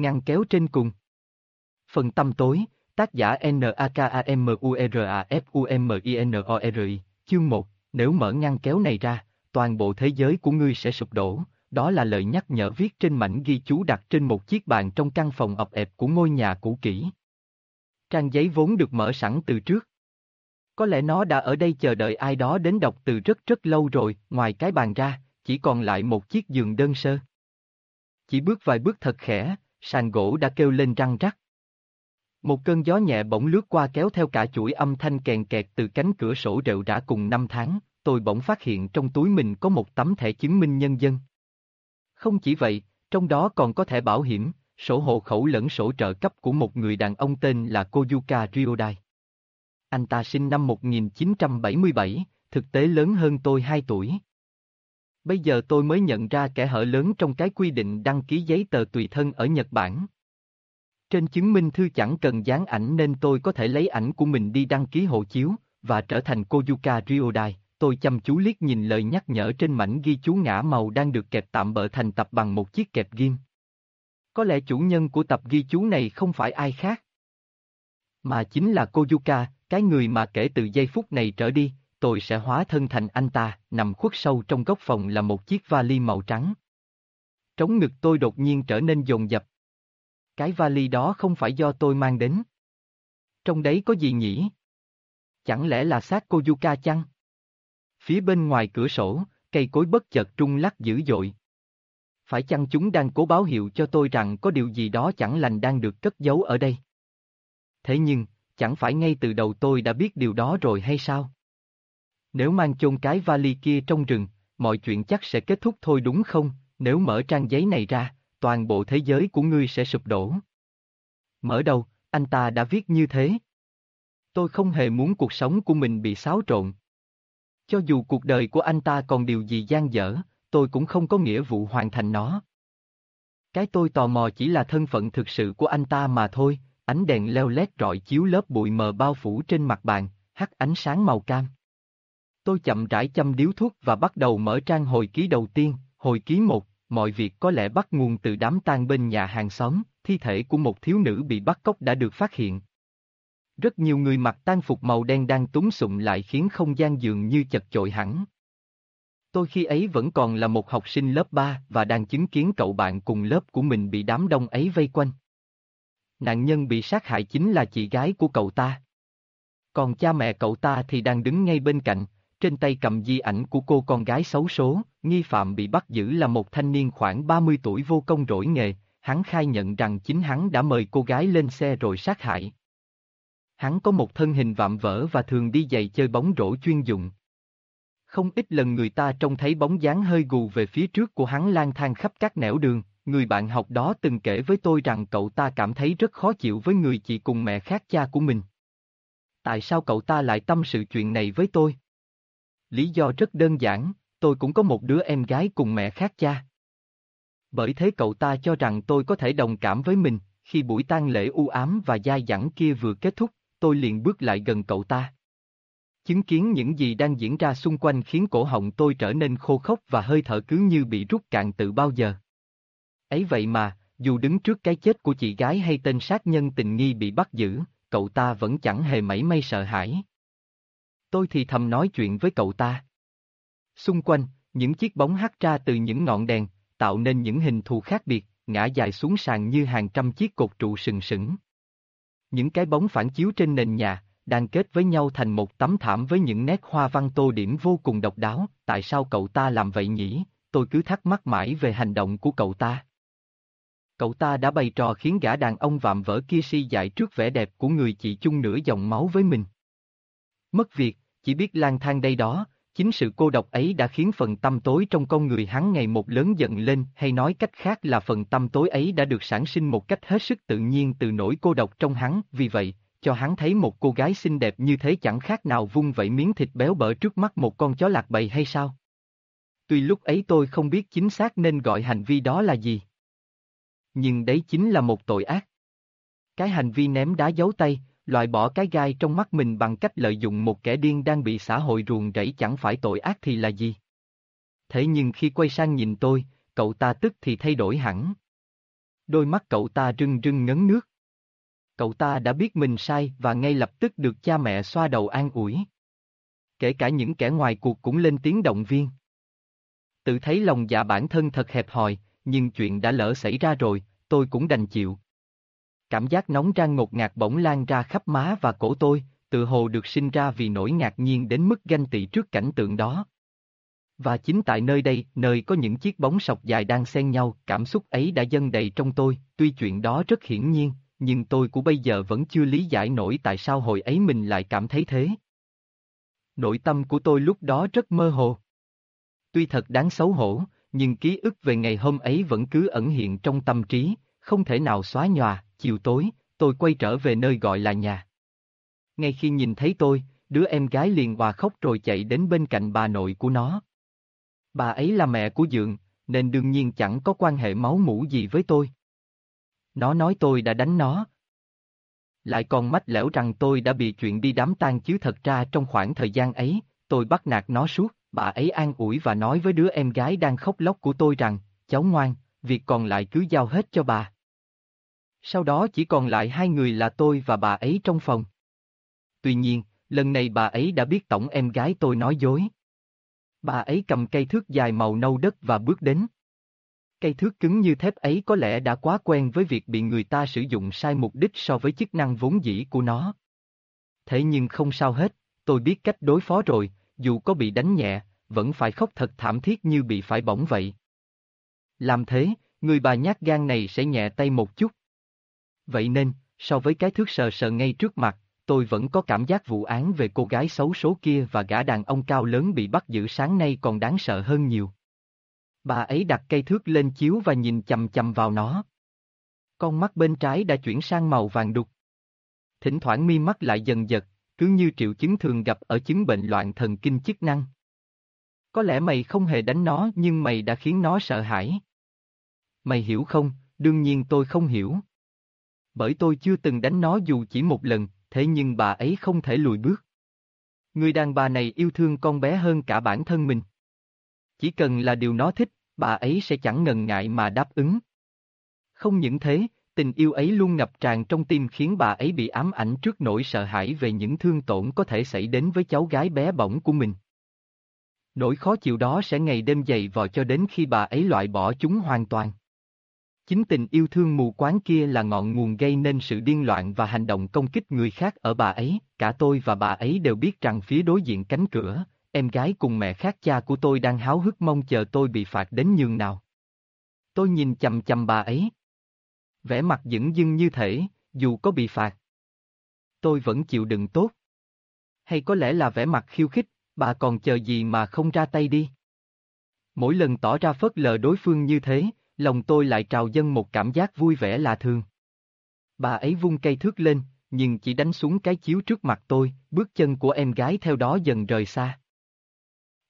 ngăn kéo trên cùng. Phần tâm tối, tác giả N-A-K-A-M-U-E-R-A-F-U-M-I-N-O-R-I, chương 1, nếu mở ngăn kéo này ra, toàn bộ thế giới của ngươi sẽ sụp đổ, đó là lời nhắc nhở viết trên mảnh ghi chú đặt trên một chiếc bàn trong căn phòng ập ẹp của ngôi nhà cũ kỹ. Trang giấy vốn được mở sẵn từ trước. Có lẽ nó đã ở đây chờ đợi ai đó đến đọc từ rất rất lâu rồi, ngoài cái bàn ra, chỉ còn lại một chiếc giường đơn sơ. Chỉ bước vài bước thật khẽ, sàn gỗ đã kêu lên răng rắc. Một cơn gió nhẹ bỗng lướt qua kéo theo cả chuỗi âm thanh kèn kẹt từ cánh cửa sổ rệu rã cùng năm tháng, tôi bỗng phát hiện trong túi mình có một tấm thẻ chứng minh nhân dân. Không chỉ vậy, trong đó còn có thẻ bảo hiểm, sổ hộ khẩu lẫn sổ trợ cấp của một người đàn ông tên là Koyuka Ryodai. Anh ta sinh năm 1977, thực tế lớn hơn tôi 2 tuổi. Bây giờ tôi mới nhận ra kẻ hở lớn trong cái quy định đăng ký giấy tờ tùy thân ở Nhật Bản. Trên chứng minh thư chẳng cần dán ảnh nên tôi có thể lấy ảnh của mình đi đăng ký hộ chiếu, và trở thành Koyuka Ryodai. Tôi chăm chú liếc nhìn lời nhắc nhở trên mảnh ghi chú ngã màu đang được kẹp tạm bỡ thành tập bằng một chiếc kẹp ghim. Có lẽ chủ nhân của tập ghi chú này không phải ai khác. Mà chính là Koyuka, cái người mà kể từ giây phút này trở đi, tôi sẽ hóa thân thành anh ta, nằm khuất sâu trong góc phòng là một chiếc vali màu trắng. Trống ngực tôi đột nhiên trở nên dồn dập. Cái vali đó không phải do tôi mang đến. Trong đấy có gì nhỉ? Chẳng lẽ là xác Koyuka chăng? Phía bên ngoài cửa sổ, cây cối bất chợt trung lắc dữ dội. Phải chăng chúng đang cố báo hiệu cho tôi rằng có điều gì đó chẳng lành đang được cất giấu ở đây? Thế nhưng, chẳng phải ngay từ đầu tôi đã biết điều đó rồi hay sao? Nếu mang chôn cái vali kia trong rừng, mọi chuyện chắc sẽ kết thúc thôi đúng không? Nếu mở trang giấy này ra, toàn bộ thế giới của ngươi sẽ sụp đổ. Mở đầu, anh ta đã viết như thế. Tôi không hề muốn cuộc sống của mình bị xáo trộn. Cho dù cuộc đời của anh ta còn điều gì gian dở, tôi cũng không có nghĩa vụ hoàn thành nó. Cái tôi tò mò chỉ là thân phận thực sự của anh ta mà thôi, ánh đèn leo lét rọi chiếu lớp bụi mờ bao phủ trên mặt bàn, hắt ánh sáng màu cam. Tôi chậm rãi châm điếu thuốc và bắt đầu mở trang hồi ký đầu tiên, hồi ký một, mọi việc có lẽ bắt nguồn từ đám tang bên nhà hàng xóm, thi thể của một thiếu nữ bị bắt cóc đã được phát hiện. Rất nhiều người mặc tang phục màu đen đang túng sụng lại khiến không gian dường như chật chội hẳn. Tôi khi ấy vẫn còn là một học sinh lớp 3 và đang chứng kiến cậu bạn cùng lớp của mình bị đám đông ấy vây quanh. Nạn nhân bị sát hại chính là chị gái của cậu ta. Còn cha mẹ cậu ta thì đang đứng ngay bên cạnh, trên tay cầm di ảnh của cô con gái xấu số, nghi phạm bị bắt giữ là một thanh niên khoảng 30 tuổi vô công rỗi nghề, hắn khai nhận rằng chính hắn đã mời cô gái lên xe rồi sát hại. Hắn có một thân hình vạm vỡ và thường đi giày chơi bóng rổ chuyên dụng. Không ít lần người ta trông thấy bóng dáng hơi gù về phía trước của hắn lang thang khắp các nẻo đường, người bạn học đó từng kể với tôi rằng cậu ta cảm thấy rất khó chịu với người chị cùng mẹ khác cha của mình. Tại sao cậu ta lại tâm sự chuyện này với tôi? Lý do rất đơn giản, tôi cũng có một đứa em gái cùng mẹ khác cha. Bởi thế cậu ta cho rằng tôi có thể đồng cảm với mình, khi buổi tang lễ u ám và dai dẳng kia vừa kết thúc, tôi liền bước lại gần cậu ta. Chứng kiến những gì đang diễn ra xung quanh khiến cổ họng tôi trở nên khô khốc và hơi thở cứ như bị rút cạn từ bao giờ. Ấy vậy mà, dù đứng trước cái chết của chị gái hay tên sát nhân tình nghi bị bắt giữ, cậu ta vẫn chẳng hề mảy may sợ hãi. Tôi thì thầm nói chuyện với cậu ta. Xung quanh, những chiếc bóng hắt ra từ những ngọn đèn, tạo nên những hình thù khác biệt, ngã dài xuống sàn như hàng trăm chiếc cột trụ sừng sững. Những cái bóng phản chiếu trên nền nhà, đang kết với nhau thành một tấm thảm với những nét hoa văn tô điểm vô cùng độc đáo, tại sao cậu ta làm vậy nhỉ, tôi cứ thắc mắc mãi về hành động của cậu ta. Cậu ta đã bày trò khiến gã đàn ông vạm vỡ kia si dại trước vẻ đẹp của người chị chung nửa dòng máu với mình. Mất việc, chỉ biết lang thang đây đó, chính sự cô độc ấy đã khiến phần tâm tối trong con người hắn ngày một lớn dần lên hay nói cách khác là phần tâm tối ấy đã được sản sinh một cách hết sức tự nhiên từ nỗi cô độc trong hắn, vì vậy, cho hắn thấy một cô gái xinh đẹp như thế chẳng khác nào vung vẩy miếng thịt béo bở trước mắt một con chó lạc bầy hay sao? Tuy lúc ấy tôi không biết chính xác nên gọi hành vi đó là gì. Nhưng đấy chính là một tội ác. Cái hành vi ném đá giấu tay, loại bỏ cái gai trong mắt mình bằng cách lợi dụng một kẻ điên đang bị xã hội ruồng rẫy chẳng phải tội ác thì là gì. Thế nhưng khi quay sang nhìn tôi, cậu ta tức thì thay đổi hẳn. Đôi mắt cậu ta rưng rưng ngấn nước. Cậu ta đã biết mình sai và ngay lập tức được cha mẹ xoa đầu an ủi. Kể cả những kẻ ngoài cuộc cũng lên tiếng động viên. Tự thấy lòng dạ bản thân thật hẹp hòi, nhưng chuyện đã lỡ xảy ra rồi, tôi cũng đành chịu. Cảm giác nóng rang ngột ngạt bỗng lan ra khắp má và cổ tôi, tự hồ được sinh ra vì nỗi ngạc nhiên đến mức ganh tị trước cảnh tượng đó. Và chính tại nơi đây, nơi có những chiếc bóng sọc dài đang xen nhau, cảm xúc ấy đã dâng đầy trong tôi, tuy chuyện đó rất hiển nhiên, nhưng tôi của bây giờ vẫn chưa lý giải nổi tại sao hồi ấy mình lại cảm thấy thế. Nội tâm của tôi lúc đó rất mơ hồ. Tuy thật đáng xấu hổ, nhưng ký ức về ngày hôm ấy vẫn cứ ẩn hiện trong tâm trí, không thể nào xóa nhòa, chiều tối, tôi quay trở về nơi gọi là nhà. Ngay khi nhìn thấy tôi, đứa em gái liền hòa khóc rồi chạy đến bên cạnh bà nội của nó. Bà ấy là mẹ của Dượng, nên đương nhiên chẳng có quan hệ máu mủ gì với tôi. Nó nói tôi đã đánh nó. Lại còn mách lẻo rằng tôi đã bị chuyện đi đám tang chứ thật ra trong khoảng thời gian ấy, tôi bắt nạt nó suốt, bà ấy an ủi và nói với đứa em gái đang khóc lóc của tôi rằng, cháu ngoan, việc còn lại cứ giao hết cho bà. Sau đó chỉ còn lại hai người là tôi và bà ấy trong phòng. Tuy nhiên, lần này bà ấy đã biết tổng em gái tôi nói dối. Bà ấy cầm cây thước dài màu nâu đất và bước đến. Cây thước cứng như thép ấy có lẽ đã quá quen với việc bị người ta sử dụng sai mục đích so với chức năng vốn dĩ của nó. Thế nhưng không sao hết, tôi biết cách đối phó rồi, dù có bị đánh nhẹ, vẫn phải khóc thật thảm thiết như bị phải bỏng vậy. Làm thế, người bà nhát gan này sẽ nhẹ tay một chút. Vậy nên, so với cái thước sờ sờ ngay trước mặt, tôi vẫn có cảm giác vụ án về cô gái xấu số kia và gã đàn ông cao lớn bị bắt giữ sáng nay còn đáng sợ hơn nhiều. Bà ấy đặt cây thước lên chiếu và nhìn chầm chầm vào nó. Con mắt bên trái đã chuyển sang màu vàng đục. Thỉnh thoảng mi mắt lại dần dật, cứ như triệu chứng thường gặp ở chứng bệnh loạn thần kinh chức năng. Có lẽ mày không hề đánh nó nhưng mày đã khiến nó sợ hãi. Mày hiểu không? Đương nhiên tôi không hiểu. Bởi tôi chưa từng đánh nó dù chỉ một lần, thế nhưng bà ấy không thể lùi bước. Người đàn bà này yêu thương con bé hơn cả bản thân mình. Chỉ cần là điều nó thích, bà ấy sẽ chẳng ngần ngại mà đáp ứng. Không những thế, tình yêu ấy luôn ngập tràn trong tim khiến bà ấy bị ám ảnh trước nỗi sợ hãi về những thương tổn có thể xảy đến với cháu gái bé bỏng của mình. Nỗi khó chịu đó sẽ ngày đêm dày vò cho đến khi bà ấy loại bỏ chúng hoàn toàn. Chính tình yêu thương mù quáng kia là ngọn nguồn gây nên sự điên loạn và hành động công kích người khác ở bà ấy, cả tôi và bà ấy đều biết rằng phía đối diện cánh cửa, em gái cùng mẹ khác cha của tôi đang háo hức mong chờ tôi bị phạt đến nhường nào. Tôi nhìn chầm chầm bà ấy. Vẻ mặt dững dưng như thể, dù có bị phạt. Tôi vẫn chịu đựng tốt. Hay có lẽ là vẻ mặt khiêu khích, bà còn chờ gì mà không ra tay đi. Mỗi lần tỏ ra phớt lờ đối phương như thế, lòng tôi lại trào dâng một cảm giác vui vẻ lạ thường. Bà ấy vung cây thước lên, nhưng chỉ đánh xuống cái chiếu trước mặt tôi, bước chân của em gái theo đó dần rời xa.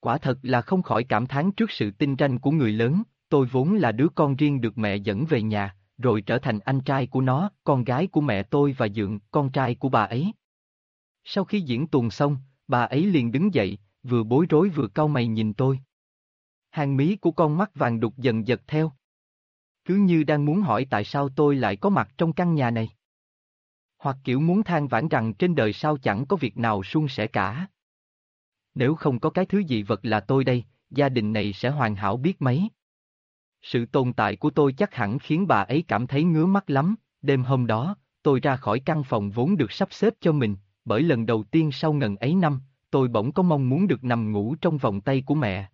Quả thật là không khỏi cảm thán trước sự tinh ranh của người lớn, tôi vốn là đứa con riêng được mẹ dẫn về nhà, rồi trở thành anh trai của nó, con gái của mẹ tôi và Dượng, con trai của bà ấy. Sau khi diễn tuồng xong, bà ấy liền đứng dậy, vừa bối rối vừa cau mày nhìn tôi. Hàng mí của con mắt vàng đục dần giật theo. Cứ như đang muốn hỏi tại sao tôi lại có mặt trong căn nhà này. Hoặc kiểu muốn than vãn rằng trên đời sao chẳng có việc nào suôn sẻ cả. Nếu không có cái thứ gì vật là tôi đây, gia đình này sẽ hoàn hảo biết mấy. Sự tồn tại của tôi chắc hẳn khiến bà ấy cảm thấy ngứa mắt lắm, đêm hôm đó, tôi ra khỏi căn phòng vốn được sắp xếp cho mình, bởi lần đầu tiên sau ngần ấy năm, tôi bỗng có mong muốn được nằm ngủ trong vòng tay của mẹ.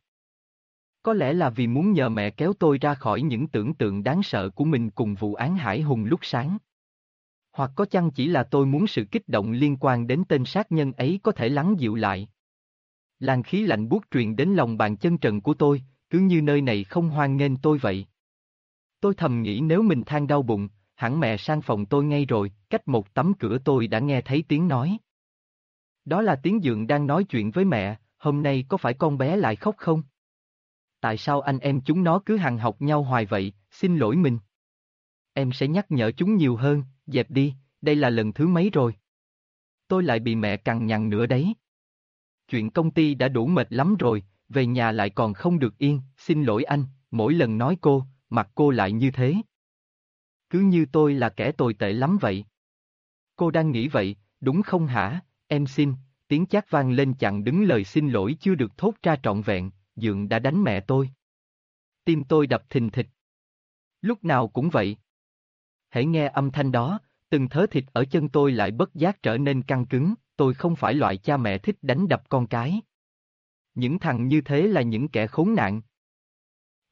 Có lẽ là vì muốn nhờ mẹ kéo tôi ra khỏi những tưởng tượng đáng sợ của mình cùng vụ án Hải Hùng lúc sáng. Hoặc có chăng chỉ là tôi muốn sự kích động liên quan đến tên sát nhân ấy có thể lắng dịu lại. Làn khí lạnh buốt truyền đến lòng bàn chân trần của tôi, cứ như nơi này không hoan nghênh tôi vậy. Tôi thầm nghĩ nếu mình than đau bụng, hẳn mẹ sang phòng tôi ngay rồi, cách một tấm cửa tôi đã nghe thấy tiếng nói. Đó là tiếng dượng đang nói chuyện với mẹ, hôm nay có phải con bé lại khóc không? Tại sao anh em chúng nó cứ hằng học nhau hoài vậy, xin lỗi mình. Em sẽ nhắc nhở chúng nhiều hơn, dẹp đi, đây là lần thứ mấy rồi. Tôi lại bị mẹ cằn nhằn nữa đấy. Chuyện công ty đã đủ mệt lắm rồi, về nhà lại còn không được yên, xin lỗi anh, mỗi lần nói cô, mặt cô lại như thế. cứ như tôi là kẻ tồi tệ lắm vậy. Cô đang nghĩ vậy, đúng không hả, em xin, tiếng chát vang lên chặn đứng lời xin lỗi chưa được thốt ra trọn vẹn, Dượng đã đánh mẹ tôi. Tim tôi đập thình thịch. Lúc nào cũng vậy. Hãy nghe âm thanh đó, từng thớ thịt ở chân tôi lại bất giác trở nên căng cứng, tôi không phải loại cha mẹ thích đánh đập con cái. Những thằng như thế là những kẻ khốn nạn.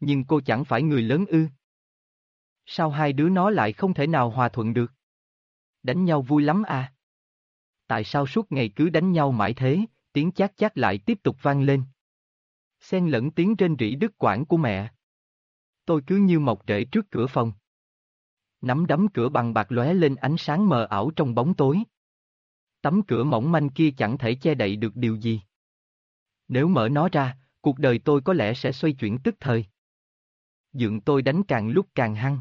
Nhưng cô chẳng phải người lớn ư. Sao hai đứa nó lại không thể nào hòa thuận được? Đánh nhau vui lắm à? Tại sao suốt ngày cứ đánh nhau mãi thế, tiếng chát chát lại tiếp tục vang lên. Xen lẫn tiếng trên rỉ đứt quãng của mẹ. Tôi cứ như mọc rễ trước cửa phòng. Nắm đấm cửa bằng bạc lóe lên ánh sáng mờ ảo trong bóng tối. Tấm cửa mỏng manh kia chẳng thể che đậy được điều gì. Nếu mở nó ra, cuộc đời tôi có lẽ sẽ xoay chuyển tức thời. Dượng tôi đánh càng lúc càng hăng.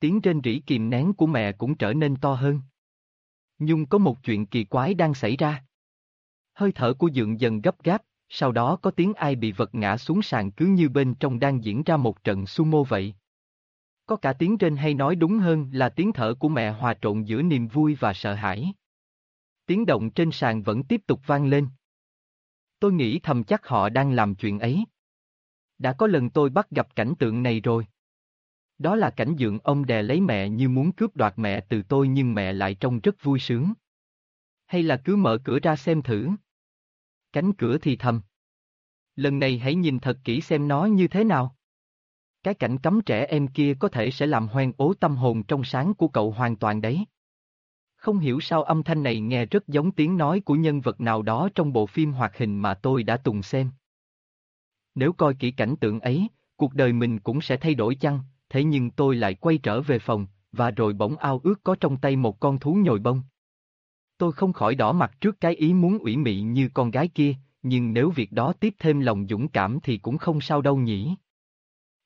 Tiếng trên rỉ kìm nén của mẹ cũng trở nên to hơn. Nhưng có một chuyện kỳ quái đang xảy ra. Hơi thở của dượng dần gấp gáp, sau đó có tiếng ai bị vật ngã xuống sàn cứ như bên trong đang diễn ra một trận sumo vậy. Có cả tiếng trên hay nói đúng hơn là tiếng thở của mẹ hòa trộn giữa niềm vui và sợ hãi. Tiếng động trên sàn vẫn tiếp tục vang lên. Tôi nghĩ thầm chắc họ đang làm chuyện ấy. Đã có lần tôi bắt gặp cảnh tượng này rồi. Đó là cảnh dượng ông đè lấy mẹ như muốn cướp đoạt mẹ từ tôi nhưng mẹ lại trông rất vui sướng. Hay là cứ mở cửa ra xem thử. Cánh cửa thì thầm. Lần này hãy nhìn thật kỹ xem nó như thế nào. Cái cảnh cấm trẻ em kia có thể sẽ làm hoen ố tâm hồn trong sáng của cậu hoàn toàn đấy. Không hiểu sao âm thanh này nghe rất giống tiếng nói của nhân vật nào đó trong bộ phim hoạt hình mà tôi đã từng xem. Nếu coi kỹ cảnh tượng ấy, cuộc đời mình cũng sẽ thay đổi chăng, thế nhưng tôi lại quay trở về phòng, và rồi bỗng ao ước có trong tay một con thú nhồi bông. Tôi không khỏi đỏ mặt trước cái ý muốn ủy mị như con gái kia, nhưng nếu việc đó tiếp thêm lòng dũng cảm thì cũng không sao đâu nhỉ.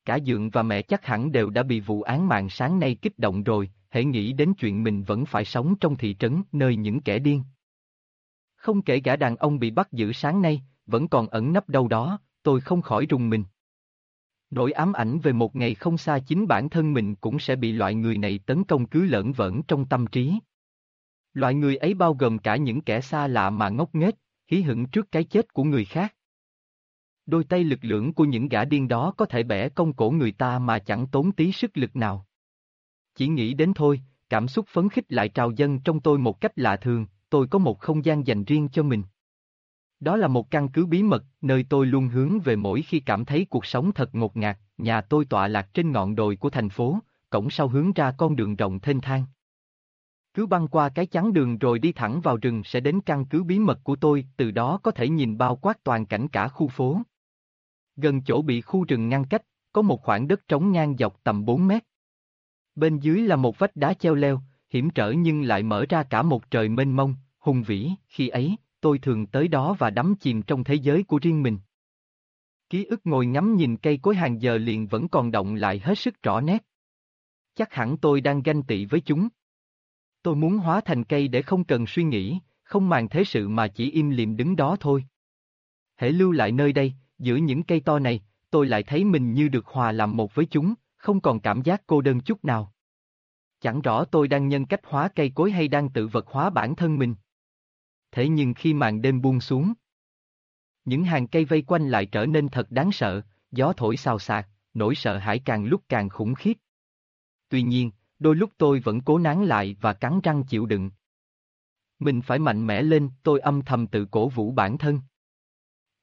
Cả Dượng và mẹ chắc hẳn đều đã bị vụ án mạng sáng nay kích động rồi, hãy nghĩ đến chuyện mình vẫn phải sống trong thị trấn nơi những kẻ điên. Không kể gã đàn ông bị bắt giữ sáng nay, vẫn còn ẩn nấp đâu đó, tôi không khỏi rùng mình. Nỗi ám ảnh về một ngày không xa chính bản thân mình cũng sẽ bị loại người này tấn công cứ lởn vởn trong tâm trí. Loại người ấy bao gồm cả những kẻ xa lạ mà ngốc nghếch, hí hửng trước cái chết của người khác. Đôi tay lực lưỡng của những gã điên đó có thể bẻ công cổ người ta mà chẳng tốn tí sức lực nào. Chỉ nghĩ đến thôi, cảm xúc phấn khích lại trào dâng trong tôi một cách lạ thường, tôi có một không gian dành riêng cho mình. Đó là một căn cứ bí mật, nơi tôi luôn hướng về mỗi khi cảm thấy cuộc sống thật ngột ngạt, nhà tôi tọa lạc trên ngọn đồi của thành phố, cổng sau hướng ra con đường rộng thênh thang. Cứ băng qua cái chắn đường rồi đi thẳng vào rừng sẽ đến căn cứ bí mật của tôi, từ đó có thể nhìn bao quát toàn cảnh cả khu phố. Gần chỗ bị khu rừng ngăn cách, có một khoảng đất trống ngang dọc tầm 4 mét. Bên dưới là một vách đá treo leo, hiểm trở nhưng lại mở ra cả một trời mênh mông, hùng vĩ, khi ấy, tôi thường tới đó và đắm chìm trong thế giới của riêng mình. Ký ức ngồi ngắm nhìn cây cối hàng giờ liền vẫn còn động lại hết sức rõ nét. Chắc hẳn tôi đang ganh tị với chúng. Tôi muốn hóa thành cây để không cần suy nghĩ, không màng thế sự mà chỉ im lìm đứng đó thôi. Hễ lưu lại nơi đây, giữa những cây to này, tôi lại thấy mình như được hòa làm một với chúng, không còn cảm giác cô đơn chút nào. Chẳng rõ tôi đang nhân cách hóa cây cối hay đang tự vật hóa bản thân mình. Thế nhưng khi màn đêm buông xuống, những hàng cây vây quanh lại trở nên thật đáng sợ, gió thổi xào xạc, nỗi sợ hãi càng lúc càng khủng khiếp. Tuy nhiên, đôi lúc tôi vẫn cố nán lại và cắn răng chịu đựng. Mình phải mạnh mẽ lên, tôi âm thầm tự cổ vũ bản thân.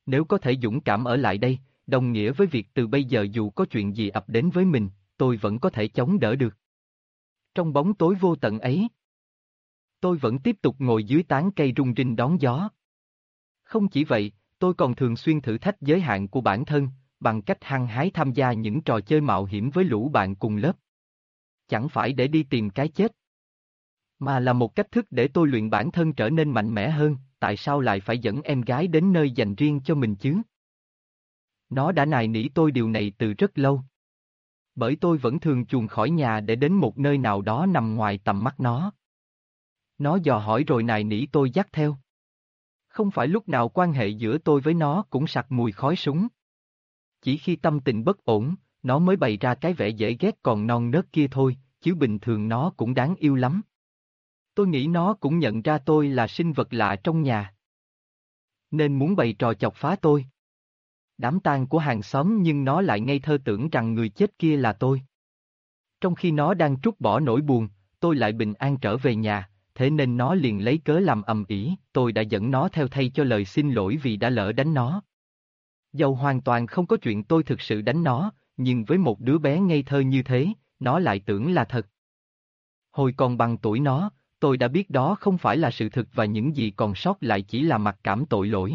Nếu có thể dũng cảm ở lại đây, đồng nghĩa với việc từ bây giờ dù có chuyện gì ập đến với mình, tôi vẫn có thể chống đỡ được. Trong bóng tối vô tận ấy, tôi vẫn tiếp tục ngồi dưới tán cây rung rinh đón gió. Không chỉ vậy, tôi còn thường xuyên thử thách giới hạn của bản thân, bằng cách hăng hái tham gia những trò chơi mạo hiểm với lũ bạn cùng lớp. Chẳng phải để đi tìm cái chết, mà là một cách thức để tôi luyện bản thân trở nên mạnh mẽ hơn, tại sao lại phải dẫn em gái đến nơi dành riêng cho mình chứ? Nó đã nài nỉ tôi điều này từ rất lâu. Bởi tôi vẫn thường chuồn khỏi nhà để đến một nơi nào đó nằm ngoài tầm mắt nó. Nó dò hỏi rồi nài nỉ tôi dắt theo. Không phải lúc nào quan hệ giữa tôi với nó cũng sặc mùi khói súng. Chỉ khi tâm tình bất ổn, nó mới bày ra cái vẻ dễ ghét còn non nớt kia thôi, chứ bình thường nó cũng đáng yêu lắm. Tôi nghĩ nó cũng nhận ra tôi là sinh vật lạ trong nhà. Nên muốn bày trò chọc phá tôi. Đám tang của hàng xóm nhưng nó lại ngây thơ tưởng rằng người chết kia là tôi. Trong khi nó đang trút bỏ nỗi buồn, tôi lại bình an trở về nhà, thế nên nó liền lấy cớ làm ầm ĩ, tôi đã dẫn nó theo thay cho lời xin lỗi vì đã lỡ đánh nó. Dầu hoàn toàn không có chuyện tôi thực sự đánh nó, nhưng với một đứa bé ngây thơ như thế, nó lại tưởng là thật. Hồi còn bằng tuổi nó, tôi đã biết đó không phải là sự thực và những gì còn sót lại chỉ là mặc cảm tội lỗi.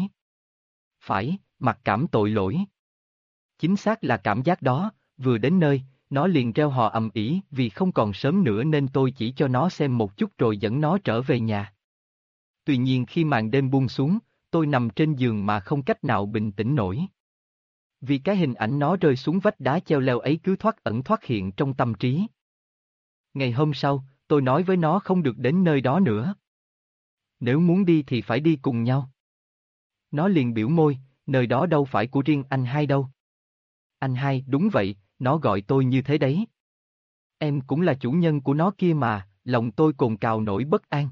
Phải, mặc cảm tội lỗi. Chính xác là cảm giác đó, vừa đến nơi, nó liền reo hò ầm ĩ vì không còn sớm nữa nên tôi chỉ cho nó xem một chút rồi dẫn nó trở về nhà. Tuy nhiên khi màn đêm buông xuống, tôi nằm trên giường mà không cách nào bình tĩnh nổi. Vì cái hình ảnh nó rơi xuống vách đá treo leo ấy cứ thoát ẩn thoát hiện trong tâm trí. Ngày hôm sau, tôi nói với nó không được đến nơi đó nữa. Nếu muốn đi thì phải đi cùng nhau. Nó liền biểu môi, nơi đó đâu phải của riêng anh hai đâu. Anh hai, đúng vậy, nó gọi tôi như thế đấy. Em cũng là chủ nhân của nó kia mà, lòng tôi cồn cào nổi bất an.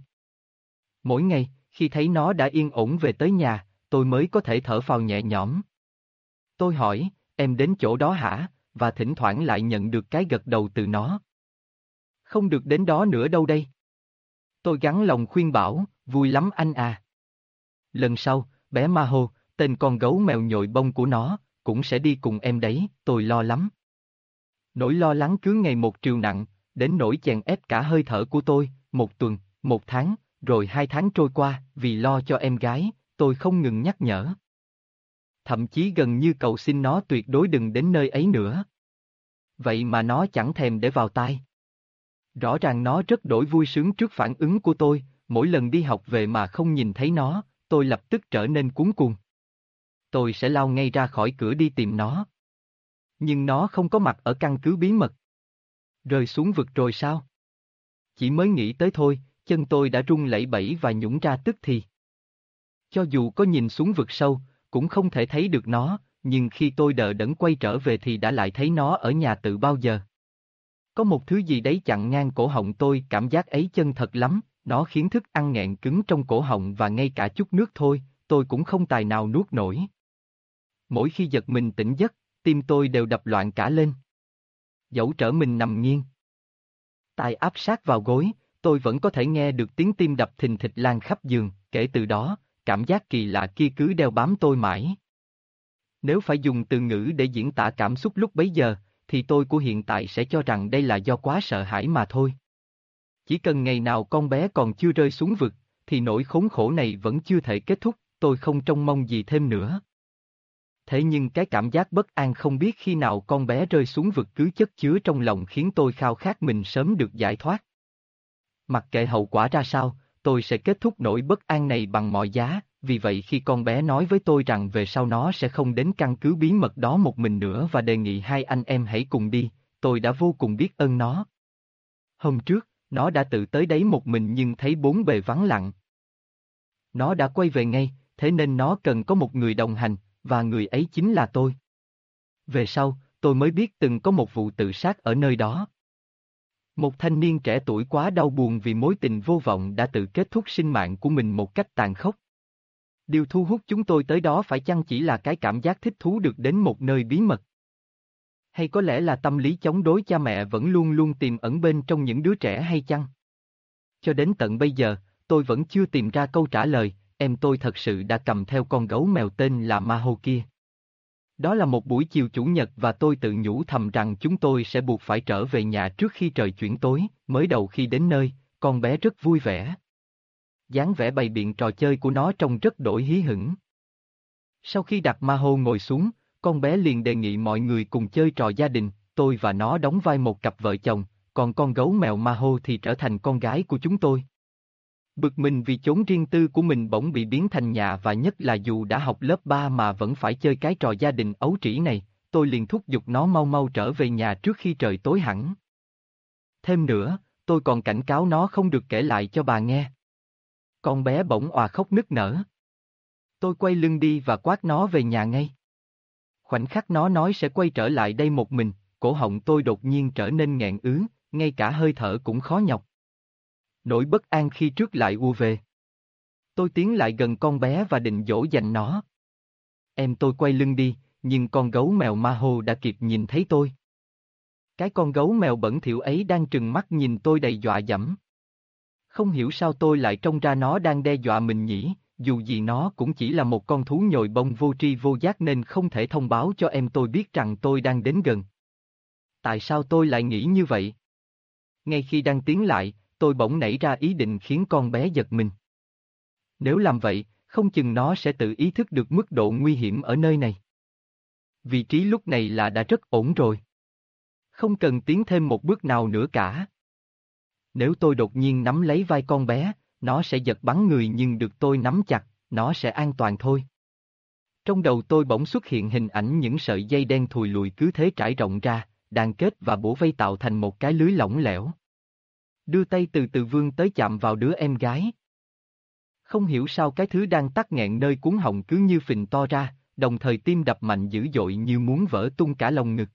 Mỗi ngày, khi thấy nó đã yên ổn về tới nhà, tôi mới có thể thở phào nhẹ nhõm. Tôi hỏi, em đến chỗ đó hả, và thỉnh thoảng lại nhận được cái gật đầu từ nó. Không được đến đó nữa đâu đây. Tôi gắn lòng khuyên bảo, vui lắm anh à. Lần sau, bé Maho, tên con gấu mèo nhồi bông của nó, cũng sẽ đi cùng em đấy, tôi lo lắm. Nỗi lo lắng cứ ngày một triều nặng, đến nỗi chèn ép cả hơi thở của tôi, một tuần, một tháng, rồi hai tháng trôi qua, vì lo cho em gái, tôi không ngừng nhắc nhở. Thậm chí gần như cầu xin nó tuyệt đối đừng đến nơi ấy nữa. Vậy mà nó chẳng thèm để vào tai. Rõ ràng nó rất đổi vui sướng trước phản ứng của tôi, mỗi lần đi học về mà không nhìn thấy nó, tôi lập tức trở nên cuốn cuồng. Tôi sẽ lao ngay ra khỏi cửa đi tìm nó. Nhưng nó không có mặt ở căn cứ bí mật. Rơi xuống vực rồi sao? Chỉ mới nghĩ tới thôi, chân tôi đã rung lẩy bẩy và nhũng ra tức thì. Cho dù có nhìn xuống vực sâu, cũng không thể thấy được nó, nhưng khi tôi đợi đẫn quay trở về thì đã lại thấy nó ở nhà tự bao giờ. Có một thứ gì đấy chặn ngang cổ họng tôi, cảm giác ấy chân thật lắm, nó khiến thức ăn nghẹn cứng trong cổ họng và ngay cả chút nước thôi, tôi cũng không tài nào nuốt nổi. Mỗi khi giật mình tỉnh giấc, tim tôi đều đập loạn cả lên. Dẫu trở mình nằm nghiêng. Tài áp sát vào gối, tôi vẫn có thể nghe được tiếng tim đập thình thịch lan khắp giường, kể từ đó, cảm giác kỳ lạ kia cứ đeo bám tôi mãi. Nếu phải dùng từ ngữ để diễn tả cảm xúc lúc bấy giờ, thì tôi của hiện tại sẽ cho rằng đây là do quá sợ hãi mà thôi. Chỉ cần ngày nào con bé còn chưa rơi xuống vực, thì nỗi khốn khổ này vẫn chưa thể kết thúc, tôi không trông mong gì thêm nữa. Thế nhưng cái cảm giác bất an không biết khi nào con bé rơi xuống vực cứ chất chứa trong lòng khiến tôi khao khát mình sớm được giải thoát. Mặc kệ hậu quả ra sao, tôi sẽ kết thúc nỗi bất an này bằng mọi giá, vì vậy khi con bé nói với tôi rằng về sau nó sẽ không đến căn cứ bí mật đó một mình nữa và đề nghị hai anh em hãy cùng đi, tôi đã vô cùng biết ơn nó. Hôm trước, nó đã tự tới đấy một mình nhưng thấy bốn bề vắng lặng. Nó đã quay về ngay, thế nên nó cần có một người đồng hành, và người ấy chính là tôi. Về sau, tôi mới biết từng có một vụ tự sát ở nơi đó. Một thanh niên trẻ tuổi quá đau buồn vì mối tình vô vọng đã tự kết thúc sinh mạng của mình một cách tàn khốc. Điều thu hút chúng tôi tới đó phải chăng chỉ là cái cảm giác thích thú được đến một nơi bí mật? Hay có lẽ là tâm lý chống đối cha mẹ vẫn luôn luôn tìm ẩn bên trong những đứa trẻ hay chăng? Cho đến tận bây giờ, tôi vẫn chưa tìm ra câu trả lời, em tôi thật sự đã cầm theo con gấu mèo tên là Maho kia. Đó là một buổi chiều chủ nhật và tôi tự nhủ thầm rằng chúng tôi sẽ buộc phải trở về nhà trước khi trời chuyển tối, mới đầu khi đến nơi, con bé rất vui vẻ. dáng vẻ bày biện trò chơi của nó trông rất đổi hí hửng. Sau khi đặt ma hô ngồi xuống, con bé liền đề nghị mọi người cùng chơi trò gia đình, tôi và nó đóng vai một cặp vợ chồng, còn con gấu mèo ma hô thì trở thành con gái của chúng tôi. Bực mình vì chốn riêng tư của mình bỗng bị biến thành nhà và nhất là dù đã học lớp 3 mà vẫn phải chơi cái trò gia đình ấu trĩ này, tôi liền thúc giục nó mau mau trở về nhà trước khi trời tối hẳn. Thêm nữa, tôi còn cảnh cáo nó không được kể lại cho bà nghe. Con bé bỗng òa khóc nức nở. Tôi quay lưng đi và quát nó về nhà ngay. Khoảnh khắc nó nói sẽ quay trở lại đây một mình, cổ họng tôi đột nhiên trở nên nghẹn ứ, ngay cả hơi thở cũng khó nhọc. Nỗi bất an khi trước lại u về. Tôi tiến lại gần con bé và định dỗ dành nó. Em tôi quay lưng đi, nhưng con gấu mèo ma hồ đã kịp nhìn thấy tôi. Cái con gấu mèo bẩn thỉu ấy đang trừng mắt nhìn tôi đầy dọa dẫm. Không hiểu sao tôi lại trông ra nó đang đe dọa mình nhỉ, dù gì nó cũng chỉ là một con thú nhồi bông vô tri vô giác nên không thể thông báo cho em tôi biết rằng tôi đang đến gần. Tại sao tôi lại nghĩ như vậy? Ngay khi đang tiến lại, tôi bỗng nảy ra ý định khiến con bé giật mình. Nếu làm vậy, không chừng nó sẽ tự ý thức được mức độ nguy hiểm ở nơi này. Vị trí lúc này là đã rất ổn rồi. Không cần tiến thêm một bước nào nữa cả. Nếu tôi đột nhiên nắm lấy vai con bé, nó sẽ giật bắn người nhưng được tôi nắm chặt, nó sẽ an toàn thôi. Trong đầu tôi bỗng xuất hiện hình ảnh những sợi dây đen thùi lùi cứ thế trải rộng ra, đàn kết và bổ vây tạo thành một cái lưới lỏng lẻo. Đưa tay từ từ vương tới chạm vào đứa em gái. Không hiểu sao cái thứ đang tắc nghẹn nơi cuốn họng cứ như phình to ra, đồng thời tim đập mạnh dữ dội như muốn vỡ tung cả lồng ngực.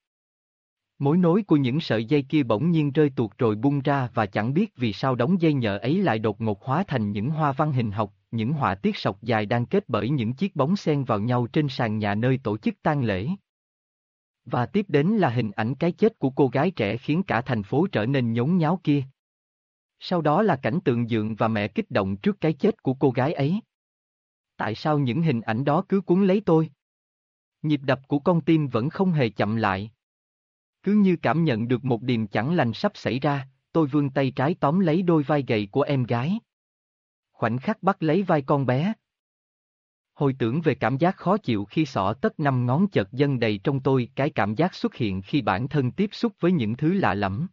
Mối nối của những sợi dây kia bỗng nhiên rơi tuột rồi bung ra và chẳng biết vì sao đóng dây nhợ ấy lại đột ngột hóa thành những hoa văn hình học, những họa tiết sọc dài đang kết bởi những chiếc bóng xen vào nhau trên sàn nhà nơi tổ chức tang lễ. Và tiếp đến là hình ảnh cái chết của cô gái trẻ khiến cả thành phố trở nên nhốn nháo kia. Sau đó là cảnh tượng dượng và mẹ kích động trước cái chết của cô gái ấy. Tại sao những hình ảnh đó cứ cuốn lấy tôi? Nhịp đập của con tim vẫn không hề chậm lại. Cứ như cảm nhận được một điềm chẳng lành sắp xảy ra, tôi vươn tay trái tóm lấy đôi vai gầy của em gái. Khoảnh khắc bắt lấy vai con bé. Hồi tưởng về cảm giác khó chịu khi sọ tất năm ngón chợt dân đầy trong tôi, cái cảm giác xuất hiện khi bản thân tiếp xúc với những thứ lạ lẫm.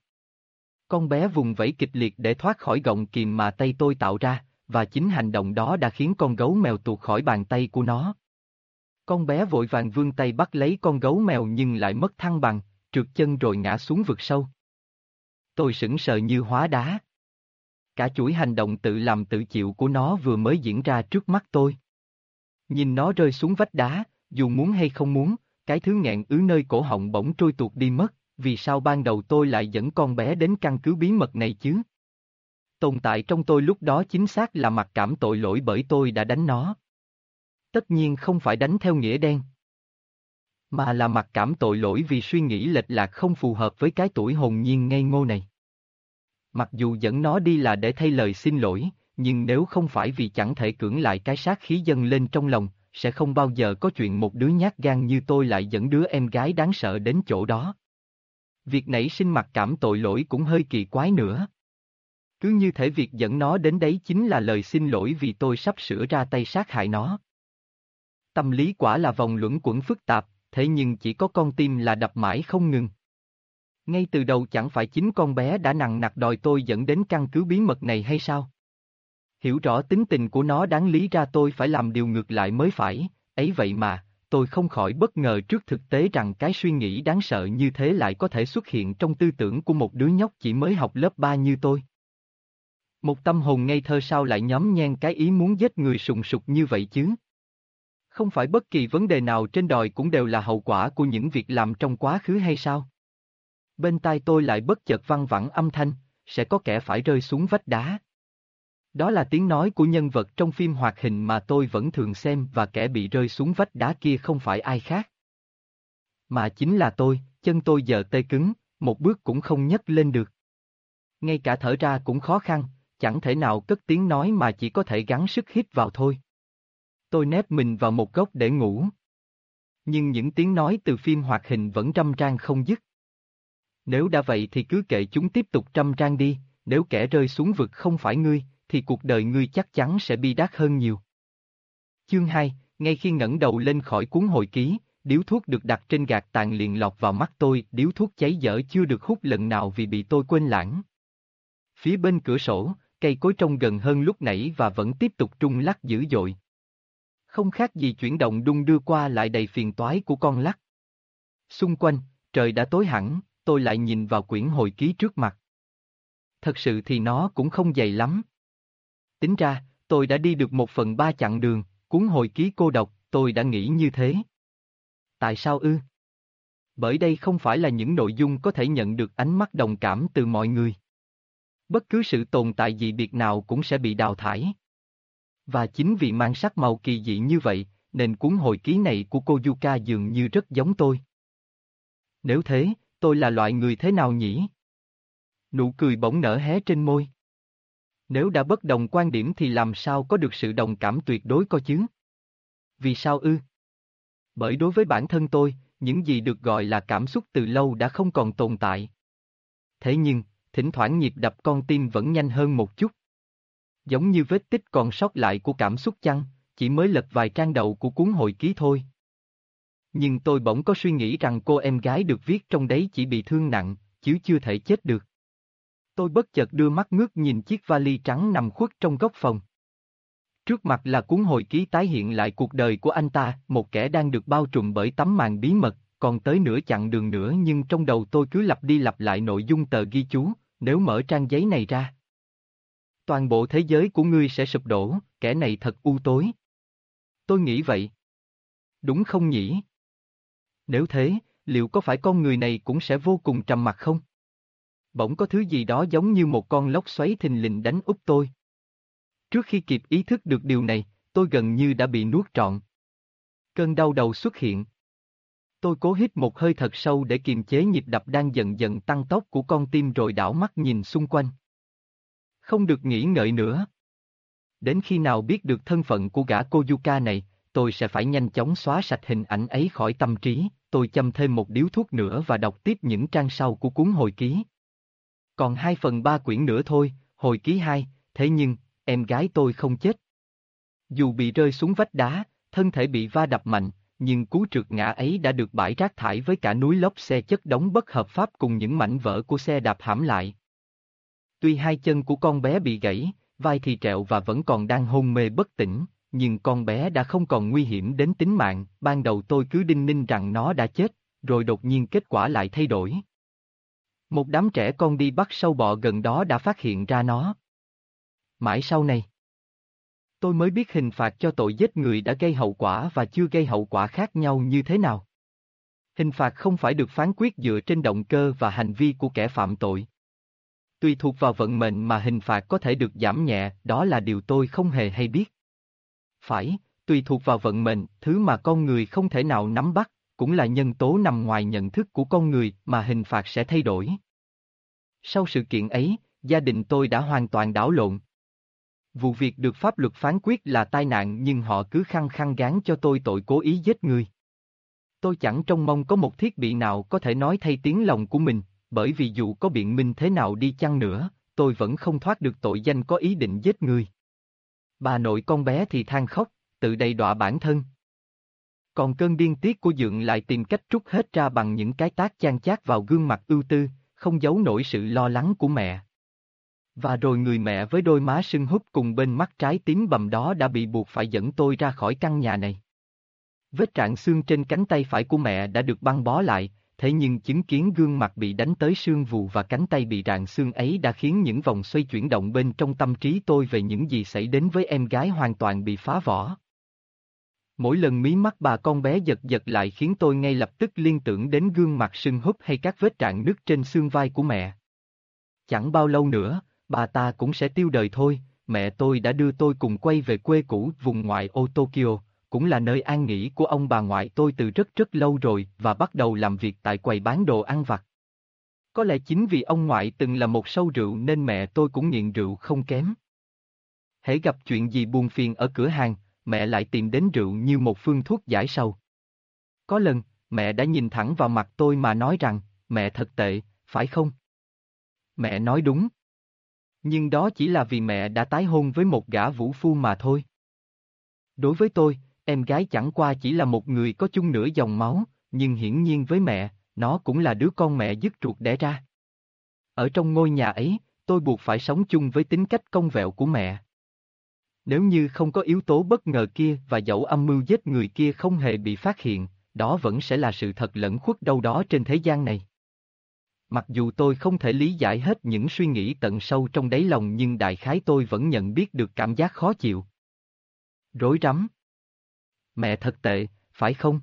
Con bé vùng vẫy kịch liệt để thoát khỏi gọng kìm mà tay tôi tạo ra, và chính hành động đó đã khiến con gấu mèo tuột khỏi bàn tay của nó. Con bé vội vàng vươn tay bắt lấy con gấu mèo nhưng lại mất thăng bằng, trượt chân rồi ngã xuống vực sâu. Tôi sững sờ như hóa đá. Cả chuỗi hành động tự làm tự chịu của nó vừa mới diễn ra trước mắt tôi. Nhìn nó rơi xuống vách đá, dù muốn hay không muốn, cái thứ nghẹn ứ nơi cổ họng bỗng trôi tuột đi mất, vì sao ban đầu tôi lại dẫn con bé đến căn cứ bí mật này chứ? Tồn tại trong tôi lúc đó chính xác là mặc cảm tội lỗi bởi tôi đã đánh nó. Tất nhiên không phải đánh theo nghĩa đen. Mà là mặc cảm tội lỗi vì suy nghĩ lệch lạc không phù hợp với cái tuổi hồn nhiên ngây ngô này. Mặc dù dẫn nó đi là để thay lời xin lỗi, nhưng nếu không phải vì chẳng thể cưỡng lại cái sát khí dâng lên trong lòng, sẽ không bao giờ có chuyện một đứa nhát gan như tôi lại dẫn đứa em gái đáng sợ đến chỗ đó. Việc nảy sinh mặc cảm tội lỗi cũng hơi kỳ quái nữa. Cứ như thể việc dẫn nó đến đấy chính là lời xin lỗi vì tôi sắp sửa ra tay sát hại nó. Tâm lý quả là vòng luẩn quẩn phức tạp, thế nhưng chỉ có con tim là đập mãi không ngừng. Ngay từ đầu chẳng phải chính con bé đã nặng nặc đòi tôi dẫn đến căn cứ bí mật này hay sao? Hiểu rõ tính tình của nó đáng lý ra tôi phải làm điều ngược lại mới phải, ấy vậy mà, tôi không khỏi bất ngờ trước thực tế rằng cái suy nghĩ đáng sợ như thế lại có thể xuất hiện trong tư tưởng của một đứa nhóc chỉ mới học lớp 3 như tôi. Một tâm hồn ngây thơ sao lại nhóm nhen cái ý muốn giết người sùng sục như vậy chứ? Không phải bất kỳ vấn đề nào trên đòi cũng đều là hậu quả của những việc làm trong quá khứ hay sao? Bên tai tôi lại bất chợt văng vẳng âm thanh, sẽ có kẻ phải rơi xuống vách đá. Đó là tiếng nói của nhân vật trong phim hoạt hình mà tôi vẫn thường xem và kẻ bị rơi xuống vách đá kia không phải ai khác. Mà chính là tôi, chân tôi giờ tê cứng, một bước cũng không nhấc lên được. Ngay cả thở ra cũng khó khăn, chẳng thể nào cất tiếng nói mà chỉ có thể gắng sức hít vào thôi. Tôi nép mình vào một góc để ngủ. Nhưng những tiếng nói từ phim hoạt hình vẫn trăm trang không dứt. Nếu đã vậy thì cứ kệ chúng tiếp tục trăm trang đi, nếu kẻ rơi xuống vực không phải ngươi, thì cuộc đời ngươi chắc chắn sẽ bi đát hơn nhiều. Chương 2, ngay khi ngẩng đầu lên khỏi cuốn hồi ký, điếu thuốc được đặt trên gạt tàn liền lọt vào mắt tôi, điếu thuốc cháy dở chưa được hút lần nào vì bị tôi quên lãng. Phía bên cửa sổ, cây cối trông gần hơn lúc nãy và vẫn tiếp tục trung lắc dữ dội. Không khác gì chuyển động đung đưa qua lại đầy phiền toái của con lắc. Xung quanh, trời đã tối hẳn, tôi lại nhìn vào quyển hồi ký trước mặt. Thật sự thì nó cũng không dày lắm. Tính ra, tôi đã đi được một phần ba chặng đường, cuốn hồi ký cô độc, tôi đã nghĩ như thế. Tại sao ư? Bởi đây không phải là những nội dung có thể nhận được ánh mắt đồng cảm từ mọi người. Bất cứ sự tồn tại dị biệt nào cũng sẽ bị đào thải. Và chính vì mang sắc màu kỳ dị như vậy, nên cuốn hồi ký này của cô Yuka dường như rất giống tôi. Nếu thế, tôi là loại người thế nào nhỉ? Nụ cười bỗng nở hé trên môi. Nếu đã bất đồng quan điểm thì làm sao có được sự đồng cảm tuyệt đối có chứ? Vì sao ư? Bởi đối với bản thân tôi, những gì được gọi là cảm xúc từ lâu đã không còn tồn tại. Thế nhưng, thỉnh thoảng nhịp đập con tim vẫn nhanh hơn một chút. Giống như vết tích còn sót lại của cảm xúc chăng, chỉ mới lật vài trang đầu của cuốn hồi ký thôi. Nhưng tôi bỗng có suy nghĩ rằng cô em gái được viết trong đấy chỉ bị thương nặng, chứ chưa thể chết được. Tôi bất chợt đưa mắt ngước nhìn chiếc vali trắng nằm khuất trong góc phòng. Trước mặt là cuốn hồi ký tái hiện lại cuộc đời của anh ta, một kẻ đang được bao trùm bởi tấm màn bí mật, còn tới nửa chặng đường nữa nhưng trong đầu tôi cứ lặp đi lặp lại nội dung tờ ghi chú, nếu mở trang giấy này ra. Toàn bộ thế giới của ngươi sẽ sụp đổ, kẻ này thật u tối. Tôi nghĩ vậy. Đúng không nhỉ? Nếu thế, liệu có phải con người này cũng sẽ vô cùng trầm mặc không? Bỗng có thứ gì đó giống như một con lốc xoáy thình lình đánh úp tôi. Trước khi kịp ý thức được điều này, tôi gần như đã bị nuốt trọn. Cơn đau đầu xuất hiện. Tôi cố hít một hơi thật sâu để kiềm chế nhịp đập đang dần dần tăng tốc của con tim rồi đảo mắt nhìn xung quanh. Không được nghĩ ngợi nữa. Đến khi nào biết được thân phận của gã cô này, tôi sẽ phải nhanh chóng xóa sạch hình ảnh ấy khỏi tâm trí, tôi châm thêm một điếu thuốc nữa và đọc tiếp những trang sau của cuốn hồi ký. Còn hai phần ba quyển nữa thôi, hồi ký hai, thế nhưng, em gái tôi không chết. Dù bị rơi xuống vách đá, thân thể bị va đập mạnh, nhưng cú trượt ngã ấy đã được bãi rác thải với cả núi lốp xe chất đóng bất hợp pháp cùng những mảnh vỡ của xe đạp hãm lại. Tuy hai chân của con bé bị gãy, vai thì trẹo và vẫn còn đang hôn mê bất tỉnh, nhưng con bé đã không còn nguy hiểm đến tính mạng, ban đầu tôi cứ đinh ninh rằng nó đã chết, rồi đột nhiên kết quả lại thay đổi. Một đám trẻ con đi bắt sâu bọ gần đó đã phát hiện ra nó. Mãi sau này, tôi mới biết hình phạt cho tội giết người đã gây hậu quả và chưa gây hậu quả khác nhau như thế nào. Hình phạt không phải được phán quyết dựa trên động cơ và hành vi của kẻ phạm tội. Tùy thuộc vào vận mệnh mà hình phạt có thể được giảm nhẹ, đó là điều tôi không hề hay biết. Phải, tùy thuộc vào vận mệnh, thứ mà con người không thể nào nắm bắt, cũng là nhân tố nằm ngoài nhận thức của con người mà hình phạt sẽ thay đổi. Sau sự kiện ấy, gia đình tôi đã hoàn toàn đảo lộn. Vụ việc được pháp luật phán quyết là tai nạn nhưng họ cứ khăng khăng gán cho tôi tội cố ý giết người. Tôi chẳng trông mong có một thiết bị nào có thể nói thay tiếng lòng của mình, bởi vì dù có biện minh thế nào đi chăng nữa, tôi vẫn không thoát được tội danh có ý định giết người. Bà nội con bé thì than khóc, tự đầy đọa bản thân. Còn cơn điên tiết của Dượng lại tìm cách trút hết ra bằng những cái tác chan chát vào gương mặt ưu tư, không giấu nổi sự lo lắng của mẹ. Và rồi người mẹ với đôi má sưng húp cùng bên mắt trái tím bầm đó đã bị buộc phải dẫn tôi ra khỏi căn nhà này. Vết trạng xương trên cánh tay phải của mẹ đã được băng bó lại, thế nhưng chứng kiến gương mặt bị đánh tới xương vù và cánh tay bị rạn xương ấy đã khiến những vòng xoay chuyển động bên trong tâm trí tôi về những gì xảy đến với em gái hoàn toàn bị phá vỡ. Mỗi lần mí mắt bà con bé giật giật lại khiến tôi ngay lập tức liên tưởng đến gương mặt sưng húp hay các vết rạn nứt trên xương vai của mẹ. Chẳng bao lâu nữa, bà ta cũng sẽ tiêu đời thôi, mẹ tôi đã đưa tôi cùng quay về quê cũ vùng ngoại ô Tokyo, cũng là nơi an nghỉ của ông bà ngoại tôi từ rất rất lâu rồi và bắt đầu làm việc tại quầy bán đồ ăn vặt. Có lẽ chính vì ông ngoại từng là một sâu rượu nên mẹ tôi cũng nghiện rượu không kém. Hễ gặp chuyện gì buồn phiền ở cửa hàng, mẹ lại tìm đến rượu như một phương thuốc giải sầu. Có lần, mẹ đã nhìn thẳng vào mặt tôi mà nói rằng, mẹ thật tệ, phải không? Mẹ nói đúng. Nhưng đó chỉ là vì mẹ đã tái hôn với một gã vũ phu mà thôi. Đối với tôi, em gái chẳng qua chỉ là một người có chung nửa dòng máu, nhưng hiển nhiên với mẹ, nó cũng là đứa con mẹ dứt ruột đẻ ra. Ở trong ngôi nhà ấy, tôi buộc phải sống chung với tính cách công vẹo của mẹ. Nếu như không có yếu tố bất ngờ kia và dẫu âm mưu giết người kia không hề bị phát hiện, đó vẫn sẽ là sự thật lẫn khuất đâu đó trên thế gian này. Mặc dù tôi không thể lý giải hết những suy nghĩ tận sâu trong đáy lòng nhưng đại khái tôi vẫn nhận biết được cảm giác khó chịu. Rối rắm. Mẹ thật tệ, phải không?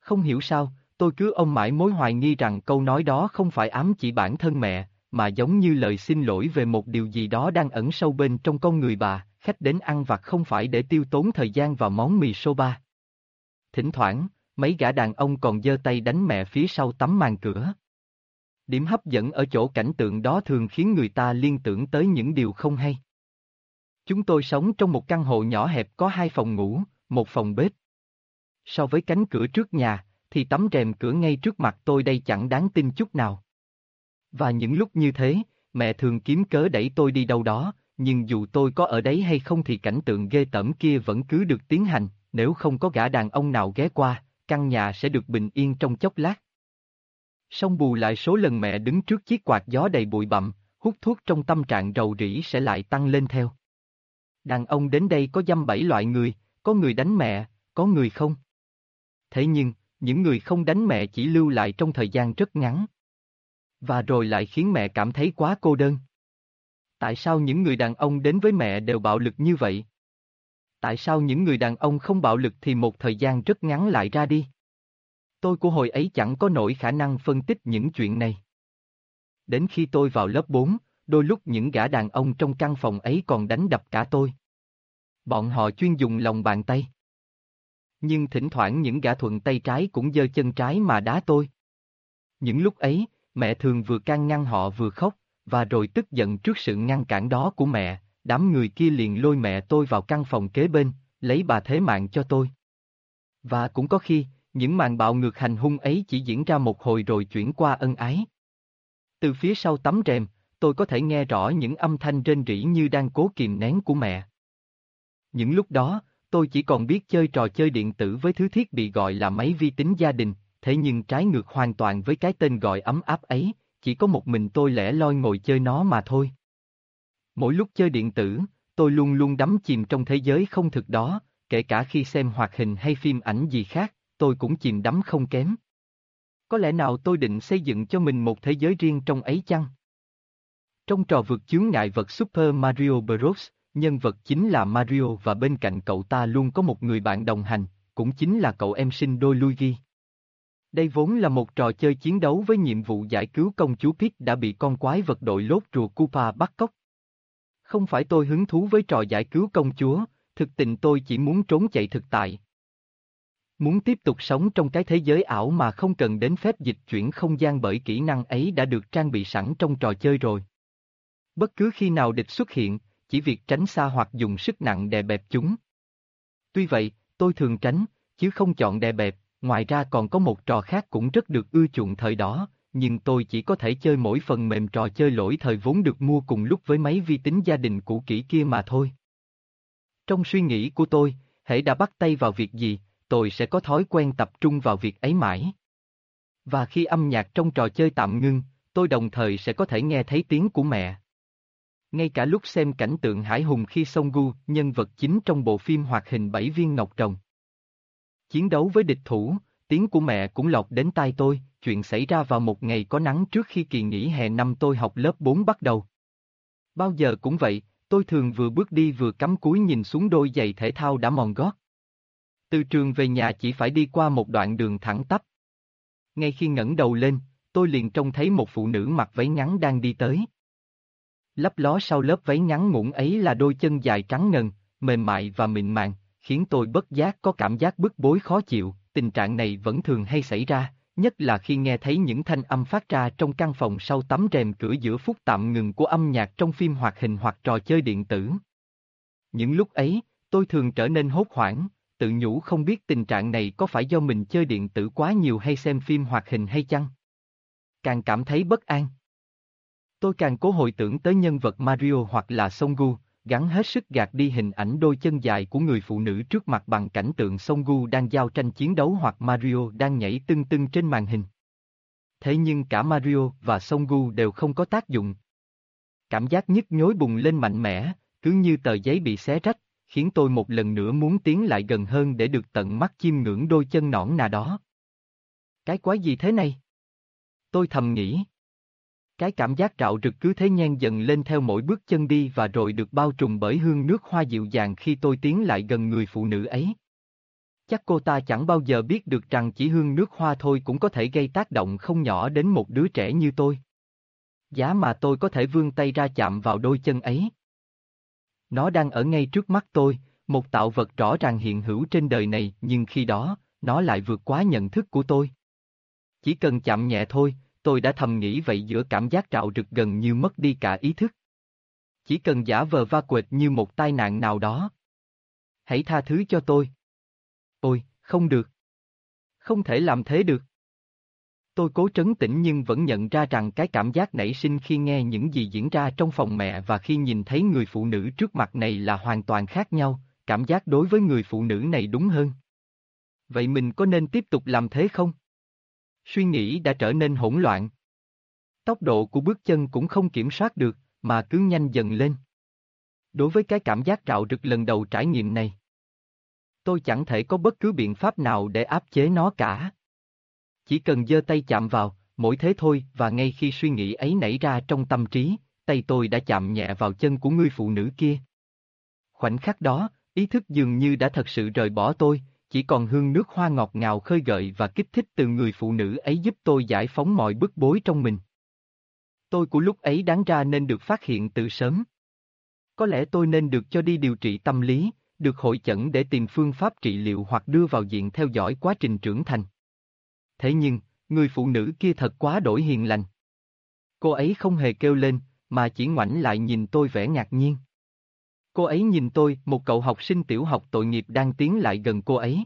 Không hiểu sao, tôi cứ ông mãi mối hoài nghi rằng câu nói đó không phải ám chỉ bản thân mẹ, mà giống như lời xin lỗi về một điều gì đó đang ẩn sâu bên trong con người bà, khách đến ăn vặt không phải để tiêu tốn thời gian vào món mì soba. Thỉnh thoảng, mấy gã đàn ông còn giơ tay đánh mẹ phía sau tấm màn cửa. Điểm hấp dẫn ở chỗ cảnh tượng đó thường khiến người ta liên tưởng tới những điều không hay. Chúng tôi sống trong một căn hộ nhỏ hẹp có hai phòng ngủ, một phòng bếp. So với cánh cửa trước nhà, thì tấm rèm cửa ngay trước mặt tôi đây chẳng đáng tin chút nào. Và những lúc như thế, mẹ thường kiếm cớ đẩy tôi đi đâu đó, nhưng dù tôi có ở đấy hay không thì cảnh tượng ghê tởm kia vẫn cứ được tiến hành, nếu không có gã đàn ông nào ghé qua, căn nhà sẽ được bình yên trong chốc lát. Song bù lại số lần mẹ đứng trước chiếc quạt gió đầy bụi bặm, hút thuốc trong tâm trạng rầu rĩ sẽ lại tăng lên theo. Đàn ông đến đây có dăm bảy loại người, có người đánh mẹ, có người không. Thế nhưng, những người không đánh mẹ chỉ lưu lại trong thời gian rất ngắn. Và rồi lại khiến mẹ cảm thấy quá cô đơn. Tại sao những người đàn ông đến với mẹ đều bạo lực như vậy? Tại sao những người đàn ông không bạo lực thì một thời gian rất ngắn lại ra đi? Tôi của hồi ấy chẳng có nổi khả năng phân tích những chuyện này. Đến khi tôi vào lớp 4, đôi lúc những gã đàn ông trong căn phòng ấy còn đánh đập cả tôi. Bọn họ chuyên dùng lòng bàn tay. Nhưng thỉnh thoảng những gã thuận tay trái cũng giơ chân trái mà đá tôi. Những lúc ấy, mẹ thường vừa can ngăn họ vừa khóc, và rồi tức giận trước sự ngăn cản đó của mẹ, đám người kia liền lôi mẹ tôi vào căn phòng kế bên, lấy bà thế mạng cho tôi. Và cũng có khi, những màn bạo ngược hành hung ấy chỉ diễn ra một hồi rồi chuyển qua ân ái. Từ phía sau tấm rèm, tôi có thể nghe rõ những âm thanh rên rỉ như đang cố kìm nén của mẹ. Những lúc đó, tôi chỉ còn biết chơi trò chơi điện tử với thứ thiết bị gọi là máy vi tính gia đình, thế nhưng trái ngược hoàn toàn với cái tên gọi ấm áp ấy, chỉ có một mình tôi lẻ loi ngồi chơi nó mà thôi. Mỗi lúc chơi điện tử, tôi luôn luôn đắm chìm trong thế giới không thực đó, kể cả khi xem hoạt hình hay phim ảnh gì khác, tôi cũng chìm đắm không kém. Có lẽ nào tôi định xây dựng cho mình một thế giới riêng trong ấy chăng? Trong trò vượt chướng ngại vật Super Mario Bros., nhân vật chính là Mario và bên cạnh cậu ta luôn có một người bạn đồng hành, cũng chính là cậu em sinh đôi Luigi. Đây vốn là một trò chơi chiến đấu với nhiệm vụ giải cứu công chúa Pit đã bị con quái vật đội lốt rùa Koopa bắt cóc. Không phải tôi hứng thú với trò giải cứu công chúa, thực tình tôi chỉ muốn trốn chạy thực tại. Muốn tiếp tục sống trong cái thế giới ảo mà không cần đến phép dịch chuyển không gian bởi kỹ năng ấy đã được trang bị sẵn trong trò chơi rồi. Bất cứ khi nào địch xuất hiện, chỉ việc tránh xa hoặc dùng sức nặng đè bẹp chúng. Tuy vậy, tôi thường tránh, chứ không chọn đè bẹp, ngoài ra còn có một trò khác cũng rất được ưa chuộng thời đó, nhưng tôi chỉ có thể chơi mỗi phần mềm trò chơi lỗi thời vốn được mua cùng lúc với máy vi tính gia đình cũ kỹ kia mà thôi. Trong suy nghĩ của tôi, hãy đã bắt tay vào việc gì, tôi sẽ có thói quen tập trung vào việc ấy mãi. Và khi âm nhạc trong trò chơi tạm ngưng, tôi đồng thời sẽ có thể nghe thấy tiếng của mẹ. Ngay cả lúc xem cảnh tượng hải hùng khi Song Gu, nhân vật chính trong bộ phim hoạt hình bảy viên ngọc rồng. Chiến đấu với địch thủ, tiếng của mẹ cũng lọt đến tai tôi, chuyện xảy ra vào một ngày có nắng trước khi kỳ nghỉ hè năm tôi học lớp 4 bắt đầu. Bao giờ cũng vậy, tôi thường vừa bước đi vừa cắm cúi nhìn xuống đôi giày thể thao đã mòn gót. Từ trường về nhà chỉ phải đi qua một đoạn đường thẳng tắp. Ngay khi ngẩng đầu lên, tôi liền trông thấy một phụ nữ mặc váy ngắn đang đi tới. Lấp ló sau lớp váy ngắn ngủn ấy là đôi chân dài trắng ngần, mềm mại và mịn màng, khiến tôi bất giác có cảm giác bức bối khó chịu, tình trạng này vẫn thường hay xảy ra, nhất là khi nghe thấy những thanh âm phát ra trong căn phòng sau tấm rèm cửa giữa phút tạm ngừng của âm nhạc trong phim hoạt hình hoặc trò chơi điện tử. Những lúc ấy, tôi thường trở nên hốt hoảng, tự nhủ không biết tình trạng này có phải do mình chơi điện tử quá nhiều hay xem phim hoạt hình hay chăng. Càng cảm thấy bất an. Tôi càng cố hồi tưởng tới nhân vật Mario hoặc là Songu, gắn hết sức gạt đi hình ảnh đôi chân dài của người phụ nữ trước mặt bằng cảnh tượng Songu đang giao tranh chiến đấu hoặc Mario đang nhảy tưng tưng trên màn hình. Thế nhưng cả Mario và Songu đều không có tác dụng. Cảm giác nhức nhối bùng lên mạnh mẽ, cứ như tờ giấy bị xé rách, khiến tôi một lần nữa muốn tiến lại gần hơn để được tận mắt chiêm ngưỡng đôi chân nõn nà đó. Cái quái gì thế này? Tôi thầm nghĩ. Cái cảm giác rạo rực cứ thế nhen dần lên theo mỗi bước chân đi và rồi được bao trùm bởi hương nước hoa dịu dàng khi tôi tiến lại gần người phụ nữ ấy. Chắc cô ta chẳng bao giờ biết được rằng chỉ hương nước hoa thôi cũng có thể gây tác động không nhỏ đến một đứa trẻ như tôi. Giá mà tôi có thể vươn tay ra chạm vào đôi chân ấy. Nó đang ở ngay trước mắt tôi, một tạo vật rõ ràng hiện hữu trên đời này nhưng khi đó, nó lại vượt quá nhận thức của tôi. Chỉ cần chạm nhẹ thôi, tôi đã thầm nghĩ vậy giữa cảm giác trạo rực gần như mất đi cả ý thức. Chỉ cần giả vờ va quệt như một tai nạn nào đó. Hãy tha thứ cho tôi. Ôi, không được. Không thể làm thế được. Tôi cố trấn tĩnh nhưng vẫn nhận ra rằng cái cảm giác nảy sinh khi nghe những gì diễn ra trong phòng mẹ và khi nhìn thấy người phụ nữ trước mặt này là hoàn toàn khác nhau, cảm giác đối với người phụ nữ này đúng hơn. Vậy mình có nên tiếp tục làm thế không? Suy nghĩ đã trở nên hỗn loạn. Tốc độ của bước chân cũng không kiểm soát được, mà cứ nhanh dần lên. Đối với cái cảm giác trạo rực lần đầu trải nghiệm này, tôi chẳng thể có bất cứ biện pháp nào để áp chế nó cả. Chỉ cần giơ tay chạm vào, mỗi thế thôi và ngay khi suy nghĩ ấy nảy ra trong tâm trí, tay tôi đã chạm nhẹ vào chân của người phụ nữ kia. Khoảnh khắc đó, ý thức dường như đã thật sự rời bỏ tôi, chỉ còn hương nước hoa ngọt ngào khơi gợi và kích thích từ người phụ nữ ấy giúp tôi giải phóng mọi bức bối trong mình. Tôi của lúc ấy đáng ra nên được phát hiện từ sớm. Có lẽ tôi nên được cho đi điều trị tâm lý, được hội chẩn để tìm phương pháp trị liệu hoặc đưa vào diện theo dõi quá trình trưởng thành. Thế nhưng, người phụ nữ kia thật quá đổi hiền lành. Cô ấy không hề kêu lên, mà chỉ ngoảnh lại nhìn tôi vẻ ngạc nhiên. Cô ấy nhìn tôi, một cậu học sinh tiểu học tội nghiệp đang tiến lại gần cô ấy.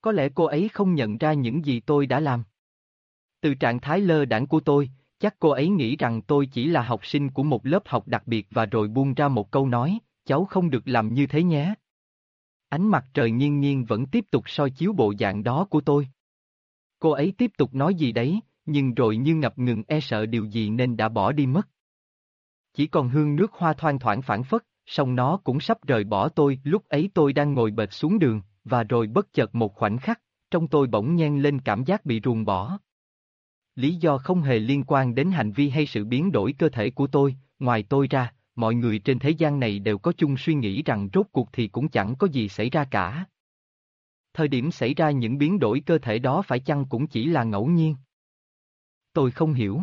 Có lẽ cô ấy không nhận ra những gì tôi đã làm. Từ trạng thái lơ đảng của tôi, chắc cô ấy nghĩ rằng tôi chỉ là học sinh của một lớp học đặc biệt và rồi buông ra một câu nói, cháu không được làm như thế nhé. Ánh mặt trời nghiêng nghiêng vẫn tiếp tục soi chiếu bộ dạng đó của tôi. Cô ấy tiếp tục nói gì đấy, nhưng rồi như ngập ngừng e sợ điều gì nên đã bỏ đi mất. Chỉ còn hương nước hoa thoang thoảng phản phất, song nó cũng sắp rời bỏ tôi, lúc ấy tôi đang ngồi bệt xuống đường, và rồi bất chợt một khoảnh khắc, trong tôi bỗng nhen lên cảm giác bị ruồng bỏ. Lý do không hề liên quan đến hành vi hay sự biến đổi cơ thể của tôi, ngoài tôi ra, mọi người trên thế gian này đều có chung suy nghĩ rằng rốt cuộc thì cũng chẳng có gì xảy ra cả. Thời điểm xảy ra những biến đổi cơ thể đó phải chăng cũng chỉ là ngẫu nhiên? Tôi không hiểu.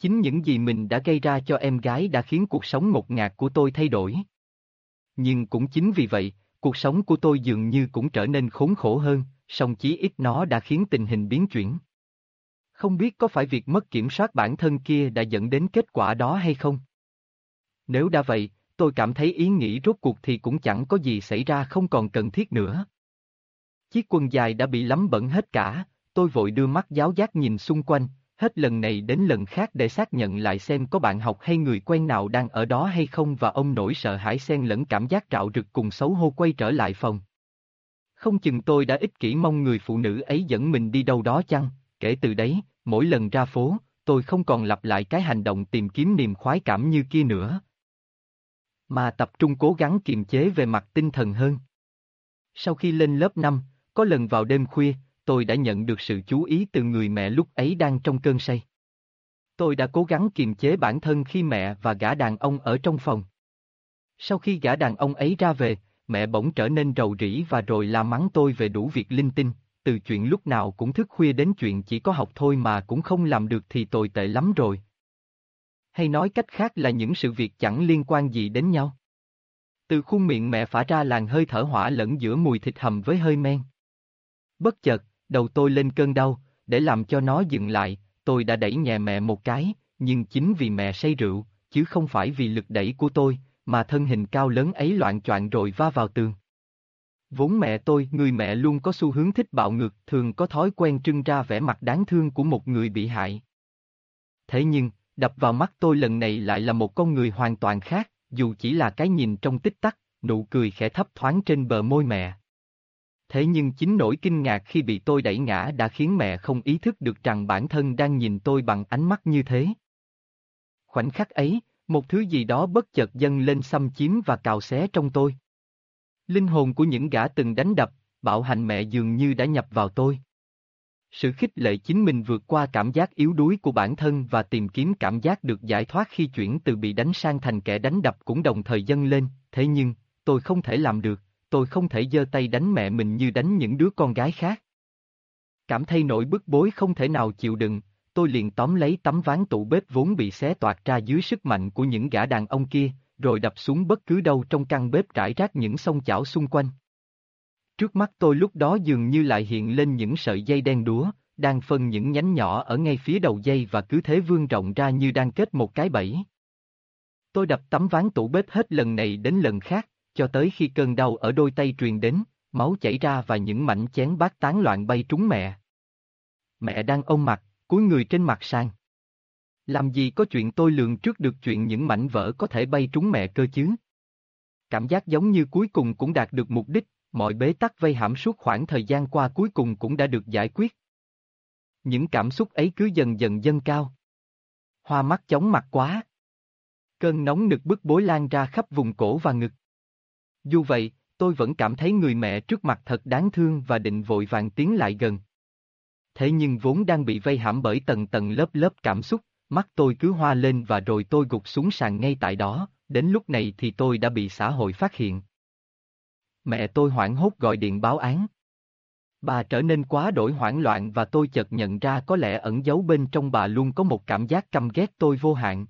Chính những gì mình đã gây ra cho em gái đã khiến cuộc sống ngột ngạt của tôi thay đổi. Nhưng cũng chính vì vậy, cuộc sống của tôi dường như cũng trở nên khốn khổ hơn, song chí ít nó đã khiến tình hình biến chuyển. Không biết có phải việc mất kiểm soát bản thân kia đã dẫn đến kết quả đó hay không? Nếu đã vậy, tôi cảm thấy ý nghĩ rốt cuộc thì cũng chẳng có gì xảy ra không còn cần thiết nữa. Chiếc quần dài đã bị lắm bẩn hết cả, tôi vội đưa mắt giáo giác nhìn xung quanh, hết lần này đến lần khác để xác nhận lại xem có bạn học hay người quen nào đang ở đó hay không và ông nổi sợ hãi xen lẫn cảm giác trạo rực cùng xấu hô quay trở lại phòng. Không chừng tôi đã ích kỷ mong người phụ nữ ấy dẫn mình đi đâu đó chăng, kể từ đấy, mỗi lần ra phố, tôi không còn lặp lại cái hành động tìm kiếm niềm khoái cảm như kia nữa. Mà tập trung cố gắng kiềm chế về mặt tinh thần hơn. Sau khi lên lớp 5, có lần vào đêm khuya, tôi đã nhận được sự chú ý từ người mẹ lúc ấy đang trong cơn say. Tôi đã cố gắng kiềm chế bản thân khi mẹ và gã đàn ông ở trong phòng. Sau khi gã đàn ông ấy ra về, mẹ bỗng trở nên rầu rĩ và rồi la mắng tôi về đủ việc linh tinh, từ chuyện lúc nào cũng thức khuya đến chuyện chỉ có học thôi mà cũng không làm được thì tồi tệ lắm rồi. Hay nói cách khác là những sự việc chẳng liên quan gì đến nhau. Từ khuôn miệng mẹ phả ra làn hơi thở hỏa lẫn giữa mùi thịt hầm với hơi men. Bất chợt, đầu tôi lên cơn đau, để làm cho nó dừng lại, tôi đã đẩy nhẹ mẹ một cái, nhưng chính vì mẹ say rượu, chứ không phải vì lực đẩy của tôi, mà thân hình cao lớn ấy loạn choạng rồi va vào tường. Vốn mẹ tôi, người mẹ luôn có xu hướng thích bạo ngược, thường có thói quen trưng ra vẻ mặt đáng thương của một người bị hại. Thế nhưng, đập vào mắt tôi lần này lại là một con người hoàn toàn khác, dù chỉ là cái nhìn trong tích tắc, nụ cười khẽ thấp thoáng trên bờ môi mẹ. Thế nhưng chính nỗi kinh ngạc khi bị tôi đẩy ngã đã khiến mẹ không ý thức được rằng bản thân đang nhìn tôi bằng ánh mắt như thế. Khoảnh khắc ấy, một thứ gì đó bất chợt dâng lên xâm chiếm và cào xé trong tôi. Linh hồn của những gã từng đánh đập, bạo hành mẹ dường như đã nhập vào tôi. Sự khích lệ chính mình vượt qua cảm giác yếu đuối của bản thân và tìm kiếm cảm giác được giải thoát khi chuyển từ bị đánh sang thành kẻ đánh đập cũng đồng thời dâng lên, thế nhưng, tôi không thể làm được, tôi không thể giơ tay đánh mẹ mình như đánh những đứa con gái khác. Cảm thấy nỗi bức bối không thể nào chịu đựng, tôi liền tóm lấy tấm ván tủ bếp vốn bị xé toạc ra dưới sức mạnh của những gã đàn ông kia, rồi đập xuống bất cứ đâu trong căn bếp rải rác những sông chảo xung quanh. Trước mắt tôi lúc đó dường như lại hiện lên những sợi dây đen đúa, đang phân những nhánh nhỏ ở ngay phía đầu dây và cứ thế vươn rộng ra như đang kết một cái bẫy. Tôi đập tấm ván tủ bếp hết lần này đến lần khác, cho tới khi cơn đau ở đôi tay truyền đến, máu chảy ra và những mảnh chén bát tán loạn bay trúng mẹ. Mẹ đang ôm mặt, cúi người trên mặt sang. Làm gì có chuyện tôi lường trước được chuyện những mảnh vỡ có thể bay trúng mẹ cơ chứ? Cảm giác giống như cuối cùng cũng đạt được mục đích, mọi bế tắc vây hãm suốt khoảng thời gian qua cuối cùng cũng đã được giải quyết. Những cảm xúc ấy cứ dần dần dâng cao. Hoa mắt chóng mặt quá. Cơn nóng nực bức bối lan ra khắp vùng cổ và ngực. Dù vậy, tôi vẫn cảm thấy người mẹ trước mặt thật đáng thương và định vội vàng tiến lại gần. Thế nhưng vốn đang bị vây hãm bởi tầng tầng lớp lớp cảm xúc, mắt tôi cứ hoa lên và rồi tôi gục xuống sàn ngay tại đó, đến lúc này thì tôi đã bị xã hội phát hiện. Mẹ tôi hoảng hốt gọi điện báo án. Bà trở nên quá đổi hoảng loạn và tôi chợt nhận ra có lẽ ẩn giấu bên trong bà luôn có một cảm giác căm ghét tôi vô hạn.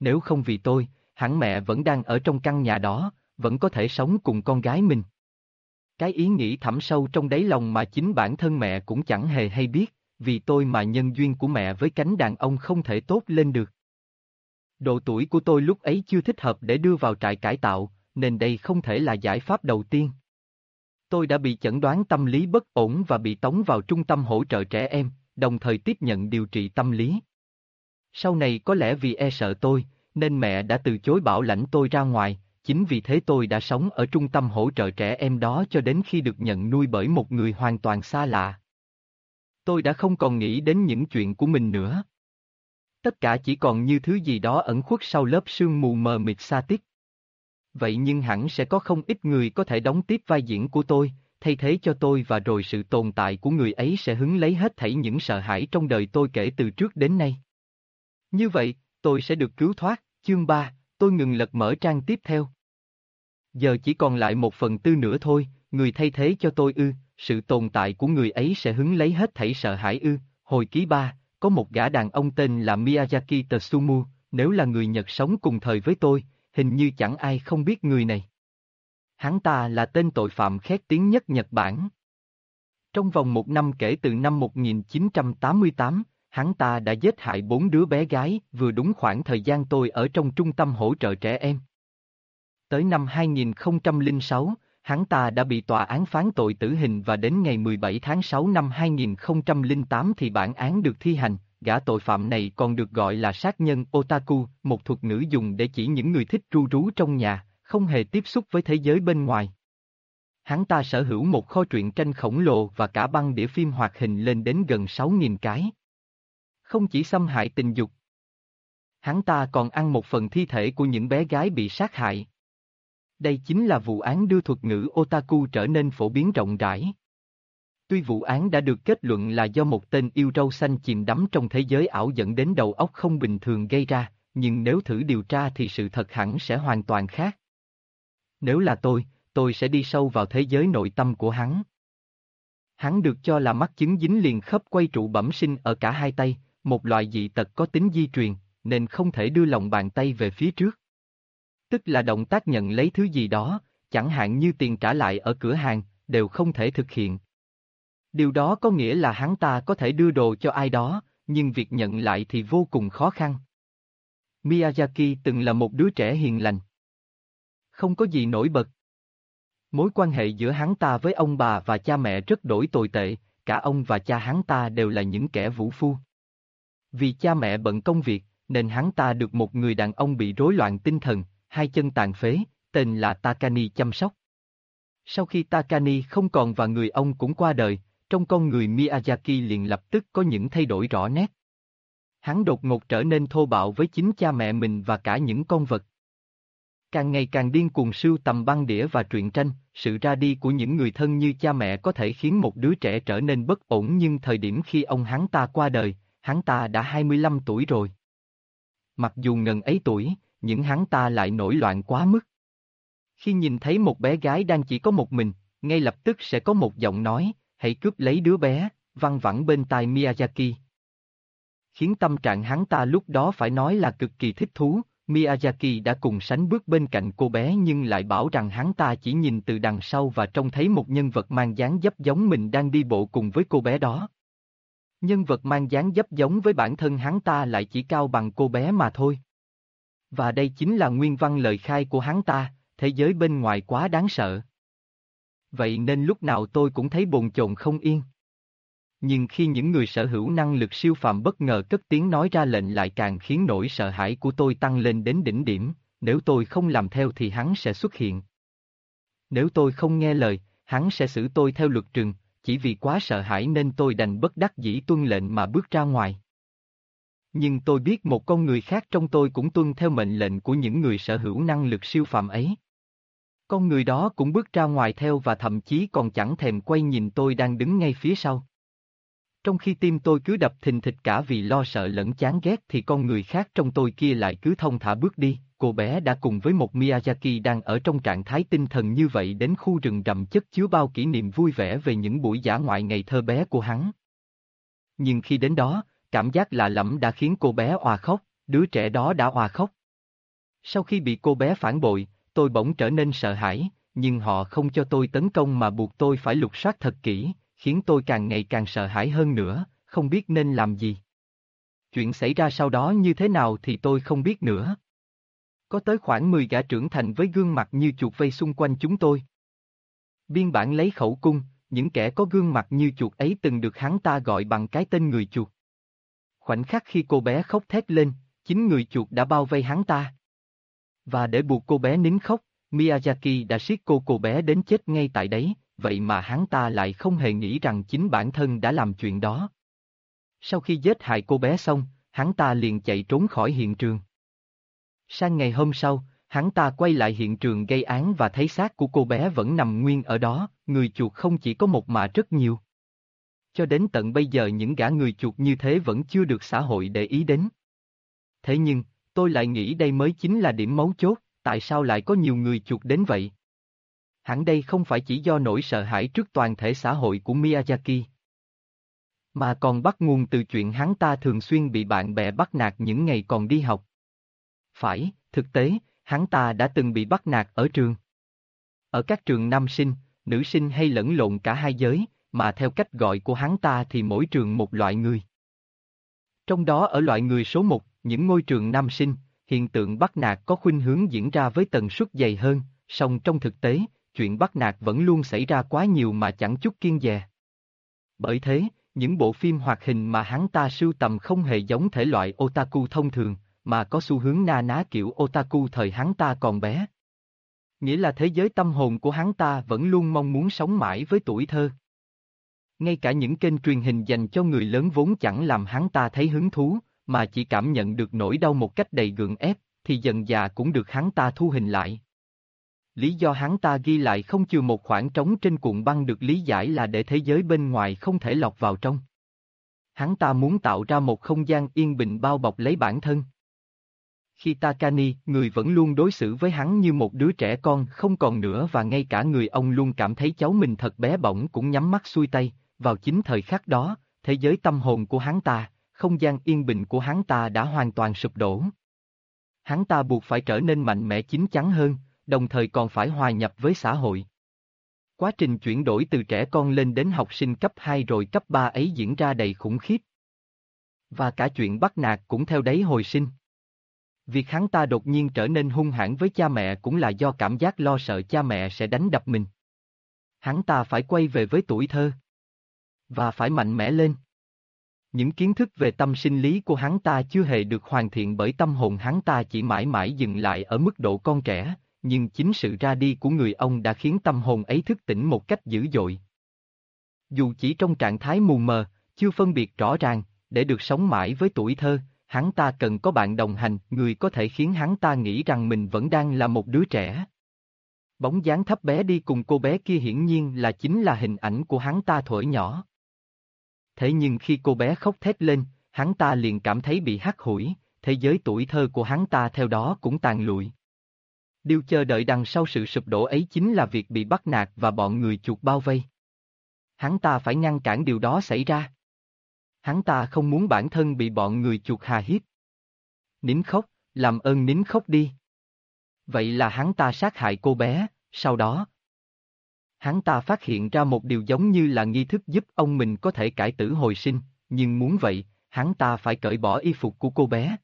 Nếu không vì tôi, hẳn mẹ vẫn đang ở trong căn nhà đó, vẫn có thể sống cùng con gái mình. Cái ý nghĩ thẳm sâu trong đáy lòng mà chính bản thân mẹ cũng chẳng hề hay biết, vì tôi mà nhân duyên của mẹ với cánh đàn ông không thể tốt lên được. Độ tuổi của tôi lúc ấy chưa thích hợp để đưa vào trại cải tạo, nên đây không thể là giải pháp đầu tiên. Tôi đã bị chẩn đoán tâm lý bất ổn và bị tống vào trung tâm hỗ trợ trẻ em, đồng thời tiếp nhận điều trị tâm lý. Sau này có lẽ vì e sợ tôi, nên mẹ đã từ chối bảo lãnh tôi ra ngoài, chính vì thế tôi đã sống ở trung tâm hỗ trợ trẻ em đó cho đến khi được nhận nuôi bởi một người hoàn toàn xa lạ. Tôi đã không còn nghĩ đến những chuyện của mình nữa. Tất cả chỉ còn như thứ gì đó ẩn khuất sau lớp sương mù mờ mịt xa tích. Vậy nhưng hẳn sẽ có không ít người có thể đóng tiếp vai diễn của tôi, thay thế cho tôi và rồi sự tồn tại của người ấy sẽ hứng lấy hết thảy những sợ hãi trong đời tôi kể từ trước đến nay. Như vậy, tôi sẽ được cứu thoát, chương 3, tôi ngừng lật mở trang tiếp theo. Giờ chỉ còn lại một phần tư nữa thôi, người thay thế cho tôi ư, sự tồn tại của người ấy sẽ hứng lấy hết thảy sợ hãi ư, hồi ký ba, có một gã đàn ông tên là Miyazaki Tsumu, nếu là người Nhật sống cùng thời với tôi, hình như chẳng ai không biết người này. Hắn ta là tên tội phạm khét tiếng nhất Nhật Bản. Trong vòng một năm kể từ năm 1988, hắn ta đã giết hại bốn đứa bé gái vừa đúng khoảng thời gian tôi ở trong trung tâm hỗ trợ trẻ em. Tới năm 2006, hắn ta đã bị tòa án phán tội tử hình và đến ngày 17 tháng 6 năm 2008 thì bản án được thi hành, gã tội phạm này còn được gọi là sát nhân otaku, một thuật ngữ dùng để chỉ những người thích ru rú trong nhà, không hề tiếp xúc với thế giới bên ngoài. Hắn ta sở hữu một kho truyện tranh khổng lồ và cả băng đĩa phim hoạt hình lên đến gần 6.000 cái. Không chỉ xâm hại tình dục. Hắn ta còn ăn một phần thi thể của những bé gái bị sát hại. Đây chính là vụ án đưa thuật ngữ otaku trở nên phổ biến rộng rãi. Tuy vụ án đã được kết luận là do một tên yêu râu xanh chìm đắm trong thế giới ảo dẫn đến đầu óc không bình thường gây ra, nhưng nếu thử điều tra thì sự thật hẳn sẽ hoàn toàn khác. Nếu là tôi, tôi sẽ đi sâu vào thế giới nội tâm của hắn. Hắn được cho là mắc chứng dính liền khớp quay trụ bẩm sinh ở cả hai tay, một loại dị tật có tính di truyền, nên không thể đưa lòng bàn tay về phía trước. Tức là động tác nhận lấy thứ gì đó, chẳng hạn như tiền trả lại ở cửa hàng, đều không thể thực hiện. Điều đó có nghĩa là hắn ta có thể đưa đồ cho ai đó, nhưng việc nhận lại thì vô cùng khó khăn. Miyazaki từng là một đứa trẻ hiền lành. Không có gì nổi bật. Mối quan hệ giữa hắn ta với ông bà và cha mẹ rất đổi tồi tệ, cả ông và cha hắn ta đều là những kẻ vũ phu. Vì cha mẹ bận công việc, nên hắn ta được một người đàn ông bị rối loạn tinh thần, hai chân tàn phế, tên là Takani chăm sóc. Sau khi Takani không còn và người ông cũng qua đời, trong con người Miyazaki liền lập tức có những thay đổi rõ nét. Hắn đột ngột trở nên thô bạo với chính cha mẹ mình và cả những con vật. Càng ngày càng điên cuồng sưu tầm băng đĩa và truyện tranh, sự ra đi của những người thân như cha mẹ có thể khiến một đứa trẻ trở nên bất ổn nhưng thời điểm khi ông hắn ta qua đời, hắn ta đã 25 tuổi rồi. Mặc dù ngần ấy tuổi, những hắn ta lại nổi loạn quá mức. Khi nhìn thấy một bé gái đang chỉ có một mình, ngay lập tức sẽ có một giọng nói, hãy cướp lấy đứa bé, văng vẳng bên tai Miyazaki. Khiến tâm trạng hắn ta lúc đó phải nói là cực kỳ thích thú, Miyazaki đã cùng sánh bước bên cạnh cô bé nhưng lại bảo rằng hắn ta chỉ nhìn từ đằng sau và trông thấy một nhân vật mang dáng dấp giống mình đang đi bộ cùng với cô bé đó. Nhân vật mang dáng dấp giống với bản thân hắn ta lại chỉ cao bằng cô bé mà thôi. Và đây chính là nguyên văn lời khai của hắn ta, thế giới bên ngoài quá đáng sợ. Vậy nên lúc nào tôi cũng thấy bồn chồn không yên. Nhưng khi những người sở hữu năng lực siêu phàm bất ngờ cất tiếng nói ra lệnh lại càng khiến nỗi sợ hãi của tôi tăng lên đến đỉnh điểm, nếu tôi không làm theo thì hắn sẽ xuất hiện. Nếu tôi không nghe lời, hắn sẽ xử tôi theo luật trường, chỉ vì quá sợ hãi nên tôi đành bất đắc dĩ tuân lệnh mà bước ra ngoài. Nhưng tôi biết một con người khác trong tôi cũng tuân theo mệnh lệnh của những người sở hữu năng lực siêu phàm ấy. Con người đó cũng bước ra ngoài theo và thậm chí còn chẳng thèm quay nhìn tôi đang đứng ngay phía sau. Trong khi tim tôi cứ đập thình thịch cả vì lo sợ lẫn chán ghét thì con người khác trong tôi kia lại cứ thông thả bước đi, cô bé đã cùng với một Miyazaki đang ở trong trạng thái tinh thần như vậy đến khu rừng rậm chất chứa bao kỷ niệm vui vẻ về những buổi giả ngoại ngày thơ bé của hắn. Nhưng khi đến đó, cảm giác lạ lẫm đã khiến cô bé òa khóc, đứa trẻ đó đã òa khóc. Sau khi bị cô bé phản bội, tôi bỗng trở nên sợ hãi, nhưng họ không cho tôi tấn công mà buộc tôi phải lục soát thật kỹ, khiến tôi càng ngày càng sợ hãi hơn nữa, không biết nên làm gì. Chuyện xảy ra sau đó như thế nào thì tôi không biết nữa. Có tới khoảng 10 gã trưởng thành với gương mặt như chuột vây xung quanh chúng tôi. Biên bản lấy khẩu cung, những kẻ có gương mặt như chuột ấy từng được hắn ta gọi bằng cái tên người chuột. Khoảnh khắc khi cô bé khóc thét lên, chính người chuột đã bao vây hắn ta. Và để buộc cô bé nín khóc, Miyazaki đã siết cô cô bé đến chết ngay tại đấy, vậy mà hắn ta lại không hề nghĩ rằng chính bản thân đã làm chuyện đó. Sau khi giết hại cô bé xong, hắn ta liền chạy trốn khỏi hiện trường. Sang ngày hôm sau, hắn ta quay lại hiện trường gây án và thấy xác của cô bé vẫn nằm nguyên ở đó, người chuột không chỉ có một mà rất nhiều. Cho đến tận bây giờ những gã người chuột như thế vẫn chưa được xã hội để ý đến. Thế nhưng, tôi lại nghĩ đây mới chính là điểm mấu chốt, tại sao lại có nhiều người chuột đến vậy? Hẳn đây không phải chỉ do nỗi sợ hãi trước toàn thể xã hội của Miyazaki. Mà còn bắt nguồn từ chuyện hắn ta thường xuyên bị bạn bè bắt nạt những ngày còn đi học. Phải, thực tế, hắn ta đã từng bị bắt nạt ở trường. Ở các trường nam sinh, nữ sinh hay lẫn lộn cả hai giới, mà theo cách gọi của hắn ta thì mỗi trường một loại người. Trong đó ở loại người số một, những ngôi trường nam sinh, hiện tượng bắt nạt có khuynh hướng diễn ra với tần suất dày hơn, song trong thực tế, chuyện bắt nạt vẫn luôn xảy ra quá nhiều mà chẳng chút kiên dè. Bởi thế, những bộ phim hoạt hình mà hắn ta sưu tầm không hề giống thể loại otaku thông thường, mà có xu hướng na ná kiểu otaku thời hắn ta còn bé. Nghĩa là thế giới tâm hồn của hắn ta vẫn luôn mong muốn sống mãi với tuổi thơ. Ngay cả những kênh truyền hình dành cho người lớn vốn chẳng làm hắn ta thấy hứng thú, mà chỉ cảm nhận được nỗi đau một cách đầy gượng ép, thì dần già cũng được hắn ta thu hình lại. Lý do hắn ta ghi lại không chừa một khoảng trống trên cuộn băng được lý giải là để thế giới bên ngoài không thể lọc vào trong. Hắn ta muốn tạo ra một không gian yên bình bao bọc lấy bản thân. Khi Takani, người vẫn luôn đối xử với hắn như một đứa trẻ con không còn nữa và ngay cả người ông luôn cảm thấy cháu mình thật bé bỏng cũng nhắm mắt xuôi tay, vào chính thời khắc đó, thế giới tâm hồn của hắn ta, không gian yên bình của hắn ta đã hoàn toàn sụp đổ. Hắn ta buộc phải trở nên mạnh mẽ chín chắn hơn, đồng thời còn phải hòa nhập với xã hội. Quá trình chuyển đổi từ trẻ con lên đến học sinh cấp 2 rồi cấp 3 ấy diễn ra đầy khủng khiếp. Và cả chuyện bắt nạt cũng theo đấy hồi sinh. Việc hắn ta đột nhiên trở nên hung hãn với cha mẹ cũng là do cảm giác lo sợ cha mẹ sẽ đánh đập mình. Hắn ta phải quay về với tuổi thơ. Và phải mạnh mẽ lên. Những kiến thức về tâm sinh lý của hắn ta chưa hề được hoàn thiện bởi tâm hồn hắn ta chỉ mãi mãi dừng lại ở mức độ con trẻ, nhưng chính sự ra đi của người ông đã khiến tâm hồn ấy thức tỉnh một cách dữ dội. Dù chỉ trong trạng thái mù mờ, chưa phân biệt rõ ràng, để được sống mãi với tuổi thơ, hắn ta cần có bạn đồng hành, người có thể khiến hắn ta nghĩ rằng mình vẫn đang là một đứa trẻ. Bóng dáng thấp bé đi cùng cô bé kia hiển nhiên là chính là hình ảnh của hắn ta thổi nhỏ. Thế nhưng khi cô bé khóc thét lên, hắn ta liền cảm thấy bị hắt hủi, thế giới tuổi thơ của hắn ta theo đó cũng tàn lụi. Điều chờ đợi đằng sau sự sụp đổ ấy chính là việc bị bắt nạt và bọn người chuột bao vây. Hắn ta phải ngăn cản điều đó xảy ra. Hắn ta không muốn bản thân bị bọn người chuột hà hiếp. Nín khóc, làm ơn nín khóc đi. Vậy là hắn ta sát hại cô bé, sau đó. Hắn ta phát hiện ra một điều giống như là nghi thức giúp ông mình có thể cải tử hồi sinh, nhưng muốn vậy, hắn ta phải cởi bỏ y phục của cô bé.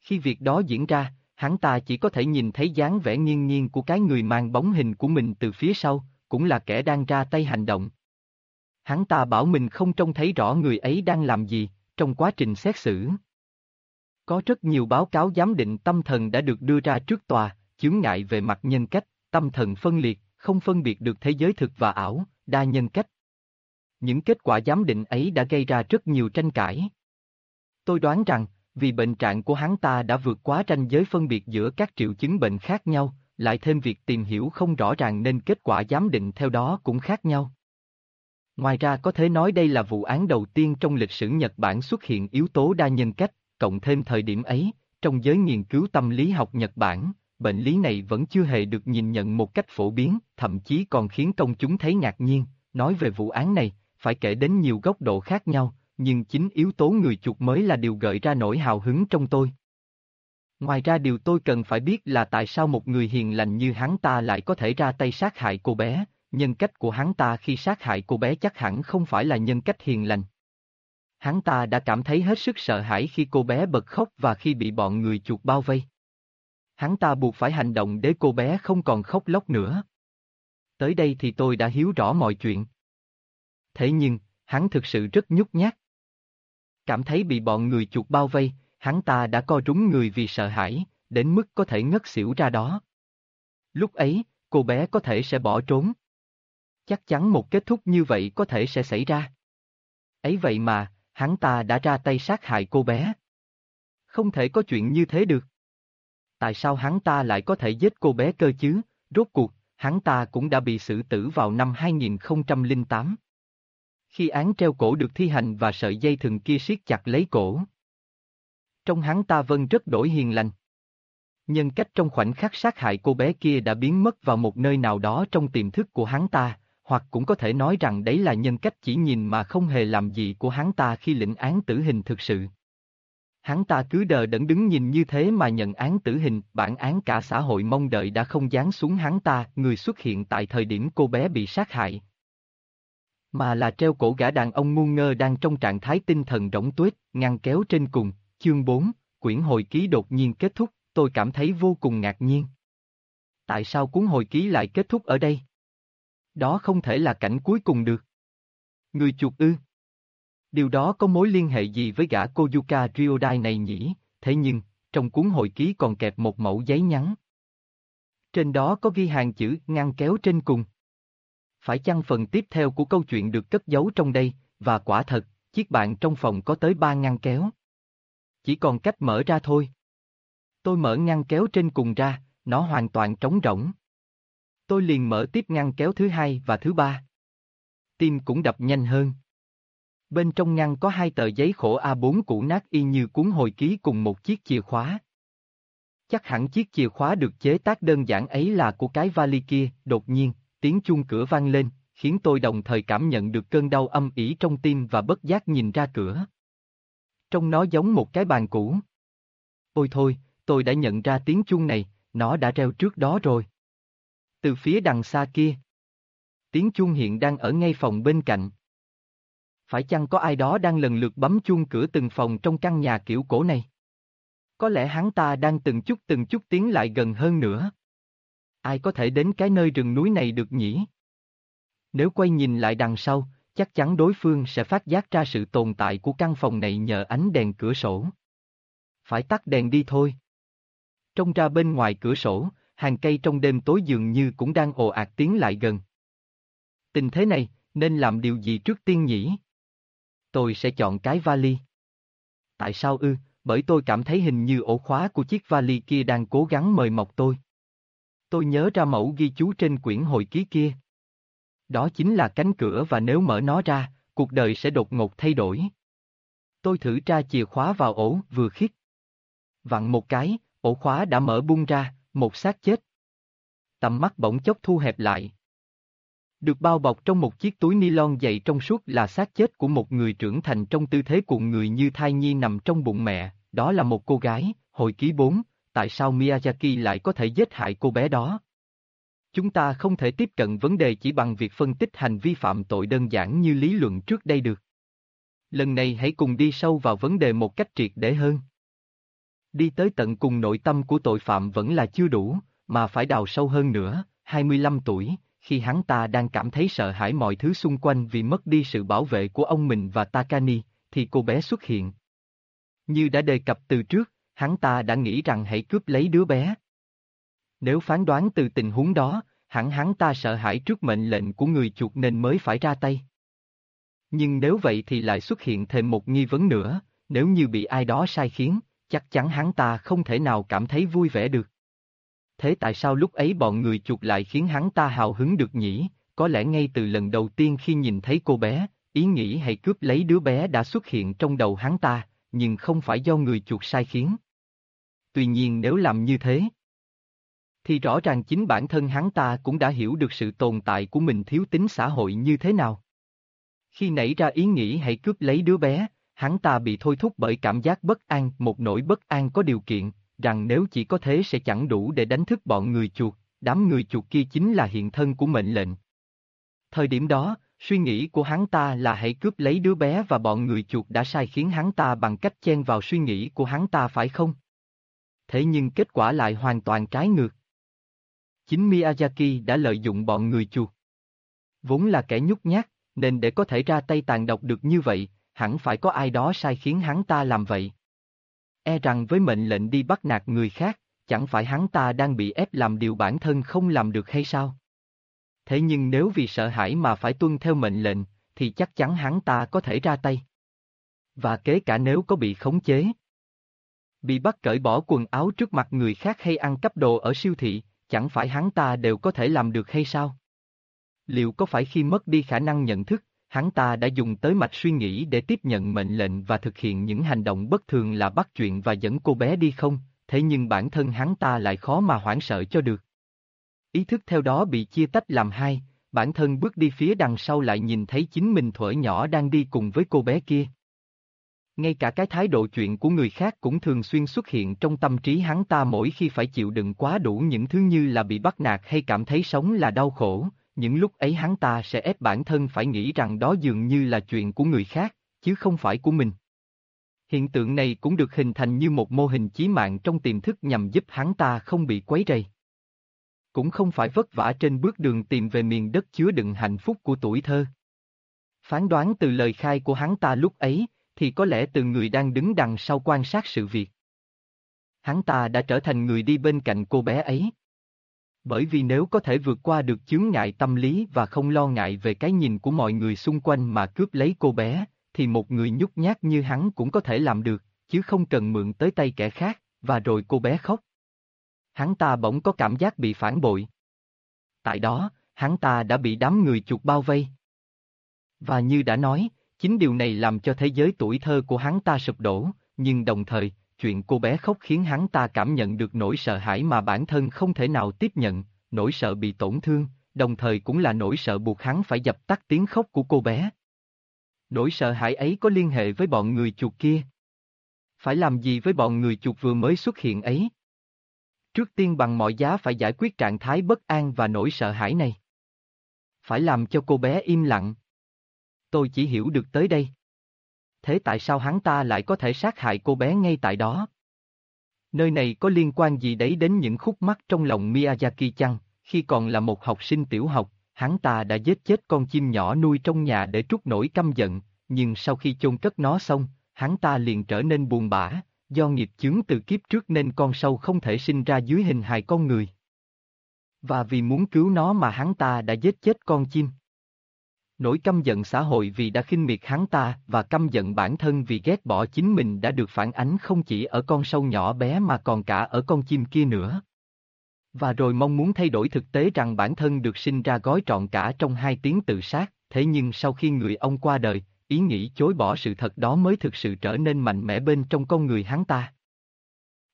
Khi việc đó diễn ra, hắn ta chỉ có thể nhìn thấy dáng vẻ nghiêng nghiêng của cái người mang bóng hình của mình từ phía sau, cũng là kẻ đang ra tay hành động. Hắn ta bảo mình không trông thấy rõ người ấy đang làm gì, trong quá trình xét xử. Có rất nhiều báo cáo giám định tâm thần đã được đưa ra trước tòa, chướng ngại về mặt nhân cách, tâm thần phân liệt, không phân biệt được thế giới thực và ảo, đa nhân cách. Những kết quả giám định ấy đã gây ra rất nhiều tranh cãi. Tôi đoán rằng, vì bệnh trạng của hắn ta đã vượt quá ranh giới phân biệt giữa các triệu chứng bệnh khác nhau, lại thêm việc tìm hiểu không rõ ràng nên kết quả giám định theo đó cũng khác nhau. Ngoài ra có thể nói đây là vụ án đầu tiên trong lịch sử Nhật Bản xuất hiện yếu tố đa nhân cách, cộng thêm thời điểm ấy, trong giới nghiên cứu tâm lý học Nhật Bản, bệnh lý này vẫn chưa hề được nhìn nhận một cách phổ biến, thậm chí còn khiến công chúng thấy ngạc nhiên. Nói về vụ án này, phải kể đến nhiều góc độ khác nhau, nhưng chính yếu tố người chuột mới là điều gợi ra nỗi hào hứng trong tôi. Ngoài ra điều tôi cần phải biết là tại sao một người hiền lành như hắn ta lại có thể ra tay sát hại cô bé, nhân cách của hắn ta khi sát hại cô bé chắc hẳn không phải là nhân cách hiền lành. Hắn ta đã cảm thấy hết sức sợ hãi khi cô bé bật khóc và khi bị bọn người chuột bao vây. Hắn ta buộc phải hành động để cô bé không còn khóc lóc nữa. Tới đây thì tôi đã hiểu rõ mọi chuyện. Thế nhưng, hắn thực sự rất nhút nhát. Cảm thấy bị bọn người chuột bao vây, hắn ta đã co rúng người vì sợ hãi, đến mức có thể ngất xỉu ra đó. Lúc ấy, cô bé có thể sẽ bỏ trốn. Chắc chắn một kết thúc như vậy có thể sẽ xảy ra. Ấy vậy mà, hắn ta đã ra tay sát hại cô bé. Không thể có chuyện như thế được. Tại sao hắn ta lại có thể giết cô bé cơ chứ? Rốt cuộc, hắn ta cũng đã bị xử tử vào năm 2008. Khi án treo cổ được thi hành và sợi dây thừng kia siết chặt lấy cổ. Trong hắn ta vân rất đổi hiền lành. Nhân cách trong khoảnh khắc sát hại cô bé kia đã biến mất vào một nơi nào đó trong tiềm thức của hắn ta, hoặc cũng có thể nói rằng đấy là nhân cách chỉ nhìn mà không hề làm gì của hắn ta khi lĩnh án tử hình thực sự. Hắn ta cứ đờ đẫn đứng nhìn như thế mà nhận án tử hình, bản án cả xã hội mong đợi đã không dán xuống hắn ta, người xuất hiện tại thời điểm cô bé bị sát hại. Mà là treo cổ gã đàn ông ngu ngơ đang trong trạng thái tinh thần rỗng tuyết, ngăn kéo trên cùng, chương 4, quyển hồi ký đột nhiên kết thúc, tôi cảm thấy vô cùng ngạc nhiên. Tại sao cuốn hồi ký lại kết thúc ở đây? Đó không thể là cảnh cuối cùng được. Người chuột ư? Điều đó có mối liên hệ gì với gã Koyuka Ryodai này nhỉ? Thế nhưng, trong cuốn hồi ký còn kẹp một mẫu giấy nhắn. Trên đó có ghi hàng chữ ngăn kéo trên cùng. Phải chăng phần tiếp theo của câu chuyện được cất giấu trong đây, và quả thật, chiếc bàn trong phòng có tới ba ngăn kéo. Chỉ còn cách mở ra thôi. Tôi mở ngăn kéo trên cùng ra, nó hoàn toàn trống rỗng. Tôi liền mở tiếp ngăn kéo thứ hai và thứ ba. Tim cũng đập nhanh hơn. Bên trong ngăn có hai tờ giấy khổ A4 cũ nát y như cuốn hồi ký cùng một chiếc chìa khóa. Chắc hẳn chiếc chìa khóa được chế tác đơn giản ấy là của cái vali kia, đột nhiên, tiếng chuông cửa vang lên, khiến tôi đồng thời cảm nhận được cơn đau âm ỉ trong tim và bất giác nhìn ra cửa. Trong nó giống một cái bàn cũ. Ôi thôi, tôi đã nhận ra tiếng chuông này, nó đã reo trước đó rồi. Từ phía đằng xa kia. Tiếng chuông hiện đang ở ngay phòng bên cạnh. Phải chăng có ai đó đang lần lượt bấm chuông cửa từng phòng trong căn nhà kiểu cổ này? Có lẽ hắn ta đang từng chút từng chút tiến lại gần hơn nữa. Ai có thể đến cái nơi rừng núi này được nhỉ? Nếu quay nhìn lại đằng sau, chắc chắn đối phương sẽ phát giác ra sự tồn tại của căn phòng này nhờ ánh đèn cửa sổ. Phải tắt đèn đi thôi. Trông ra bên ngoài cửa sổ, hàng cây trong đêm tối dường như cũng đang ồ ạt tiến lại gần. Tình thế này, nên làm điều gì trước tiên nhỉ? Tôi sẽ chọn cái vali. Tại sao ư? Bởi tôi cảm thấy hình như ổ khóa của chiếc vali kia đang cố gắng mời mọc tôi. Tôi nhớ ra mẫu ghi chú trên quyển hồi ký kia. Đó chính là cánh cửa và nếu mở nó ra, cuộc đời sẽ đột ngột thay đổi. Tôi thử tra chìa khóa vào ổ vừa khít. Vặn một cái, ổ khóa đã mở bung ra, một xác chết. Tầm mắt bỗng chốc thu hẹp lại. Được bao bọc trong một chiếc túi ni lon dày trong suốt là xác chết của một người trưởng thành trong tư thế cuộn người như thai nhi nằm trong bụng mẹ, đó là một cô gái, hồi ký 4, tại sao Miyazaki lại có thể giết hại cô bé đó? Chúng ta không thể tiếp cận vấn đề chỉ bằng việc phân tích hành vi phạm tội đơn giản như lý luận trước đây được. Lần này hãy cùng đi sâu vào vấn đề một cách triệt để hơn. Đi tới tận cùng nội tâm của tội phạm vẫn là chưa đủ, mà phải đào sâu hơn nữa, 25 tuổi, khi hắn ta đang cảm thấy sợ hãi mọi thứ xung quanh vì mất đi sự bảo vệ của ông mình và Takani, thì cô bé xuất hiện. Như đã đề cập từ trước, hắn ta đã nghĩ rằng hãy cướp lấy đứa bé. Nếu phán đoán từ tình huống đó, hẳn hắn ta sợ hãi trước mệnh lệnh của người chuột nên mới phải ra tay. Nhưng nếu vậy thì lại xuất hiện thêm một nghi vấn nữa, nếu như bị ai đó sai khiến, chắc chắn hắn ta không thể nào cảm thấy vui vẻ được. Thế tại sao lúc ấy bọn người chuột lại khiến hắn ta hào hứng được nhỉ? Có lẽ ngay từ lần đầu tiên khi nhìn thấy cô bé, ý nghĩ hãy cướp lấy đứa bé đã xuất hiện trong đầu hắn ta, nhưng không phải do người chuột sai khiến. Tuy nhiên nếu làm như thế, thì rõ ràng chính bản thân hắn ta cũng đã hiểu được sự tồn tại của mình thiếu tính xã hội như thế nào. Khi nảy ra ý nghĩ hãy cướp lấy đứa bé, hắn ta bị thôi thúc bởi cảm giác bất an, một nỗi bất an có điều kiện, rằng nếu chỉ có thế sẽ chẳng đủ để đánh thức bọn người chuột, đám người chuột kia chính là hiện thân của mệnh lệnh. Thời điểm đó, suy nghĩ của hắn ta là hãy cướp lấy đứa bé và bọn người chuột đã sai khiến hắn ta bằng cách chen vào suy nghĩ của hắn ta phải không? Thế nhưng kết quả lại hoàn toàn trái ngược. Chính Miyazaki đã lợi dụng bọn người chuột. Vốn là kẻ nhút nhát, nên để có thể ra tay tàn độc được như vậy, hẳn phải có ai đó sai khiến hắn ta làm vậy. E rằng với mệnh lệnh đi bắt nạt người khác, chẳng phải hắn ta đang bị ép làm điều bản thân không làm được hay sao? Thế nhưng nếu vì sợ hãi mà phải tuân theo mệnh lệnh, thì chắc chắn hắn ta có thể ra tay. Và kế cả nếu có bị khống chế. Bị bắt cởi bỏ quần áo trước mặt người khác hay ăn cắp đồ ở siêu thị, chẳng phải hắn ta đều có thể làm được hay sao? Liệu có phải khi mất đi khả năng nhận thức, hắn ta đã dùng tới mạch suy nghĩ để tiếp nhận mệnh lệnh và thực hiện những hành động bất thường là bắt chuyện và dẫn cô bé đi không, thế nhưng bản thân hắn ta lại khó mà hoảng sợ cho được. Ý thức theo đó bị chia tách làm hai, bản thân bước đi phía đằng sau lại nhìn thấy chính mình thuở nhỏ đang đi cùng với cô bé kia. Ngay cả cái thái độ chuyện của người khác cũng thường xuyên xuất hiện trong tâm trí hắn ta mỗi khi phải chịu đựng quá đủ những thứ như là bị bắt nạt hay cảm thấy sống là đau khổ, những lúc ấy hắn ta sẽ ép bản thân phải nghĩ rằng đó dường như là chuyện của người khác, chứ không phải của mình. Hiện tượng này cũng được hình thành như một mô hình chí mạng trong tiềm thức nhằm giúp hắn ta không bị quấy rầy. Cũng không phải vất vả trên bước đường tìm về miền đất chứa đựng hạnh phúc của tuổi thơ. Phán đoán từ lời khai của hắn ta lúc ấy, thì có lẽ từ người đang đứng đằng sau quan sát sự việc. Hắn ta đã trở thành người đi bên cạnh cô bé ấy. Bởi vì nếu có thể vượt qua được chướng ngại tâm lý và không lo ngại về cái nhìn của mọi người xung quanh mà cướp lấy cô bé, thì một người nhút nhát như hắn cũng có thể làm được, chứ không cần mượn tới tay kẻ khác, và rồi cô bé khóc. Hắn ta bỗng có cảm giác bị phản bội. Tại đó, hắn ta đã bị đám người chuột bao vây. Và như đã nói, chính điều này làm cho thế giới tuổi thơ của hắn ta sụp đổ, nhưng đồng thời, chuyện cô bé khóc khiến hắn ta cảm nhận được nỗi sợ hãi mà bản thân không thể nào tiếp nhận, nỗi sợ bị tổn thương, đồng thời cũng là nỗi sợ buộc hắn phải dập tắt tiếng khóc của cô bé. Nỗi sợ hãi ấy có liên hệ với bọn người chuột kia. Phải làm gì với bọn người chuột vừa mới xuất hiện ấy? Trước tiên bằng mọi giá phải giải quyết trạng thái bất an và nỗi sợ hãi này. Phải làm cho cô bé im lặng. Tôi chỉ hiểu được tới đây thế tại sao hắn ta lại có thể sát hại cô bé ngay tại đó? Nơi này có liên quan gì đấy đến những khúc mắc trong lòng Miyazaki chăng? Khi còn là một học sinh tiểu học, hắn ta đã giết chết con chim nhỏ nuôi trong nhà để trút nổi căm giận, nhưng sau khi chôn cất nó xong, hắn ta liền trở nên buồn bã, do nghiệp chướng từ kiếp trước nên con sâu không thể sinh ra dưới hình hài con người. Và vì muốn cứu nó mà hắn ta đã giết chết con chim. Nỗi căm giận xã hội vì đã khinh miệt hắn ta và căm giận bản thân vì ghét bỏ chính mình đã được phản ánh không chỉ ở con sâu nhỏ bé mà còn cả ở con chim kia nữa. Và rồi mong muốn thay đổi thực tế rằng bản thân được sinh ra gói trọn cả trong hai tiếng tự sát, thế nhưng sau khi người ông qua đời, ý nghĩ chối bỏ sự thật đó mới thực sự trở nên mạnh mẽ bên trong con người hắn ta.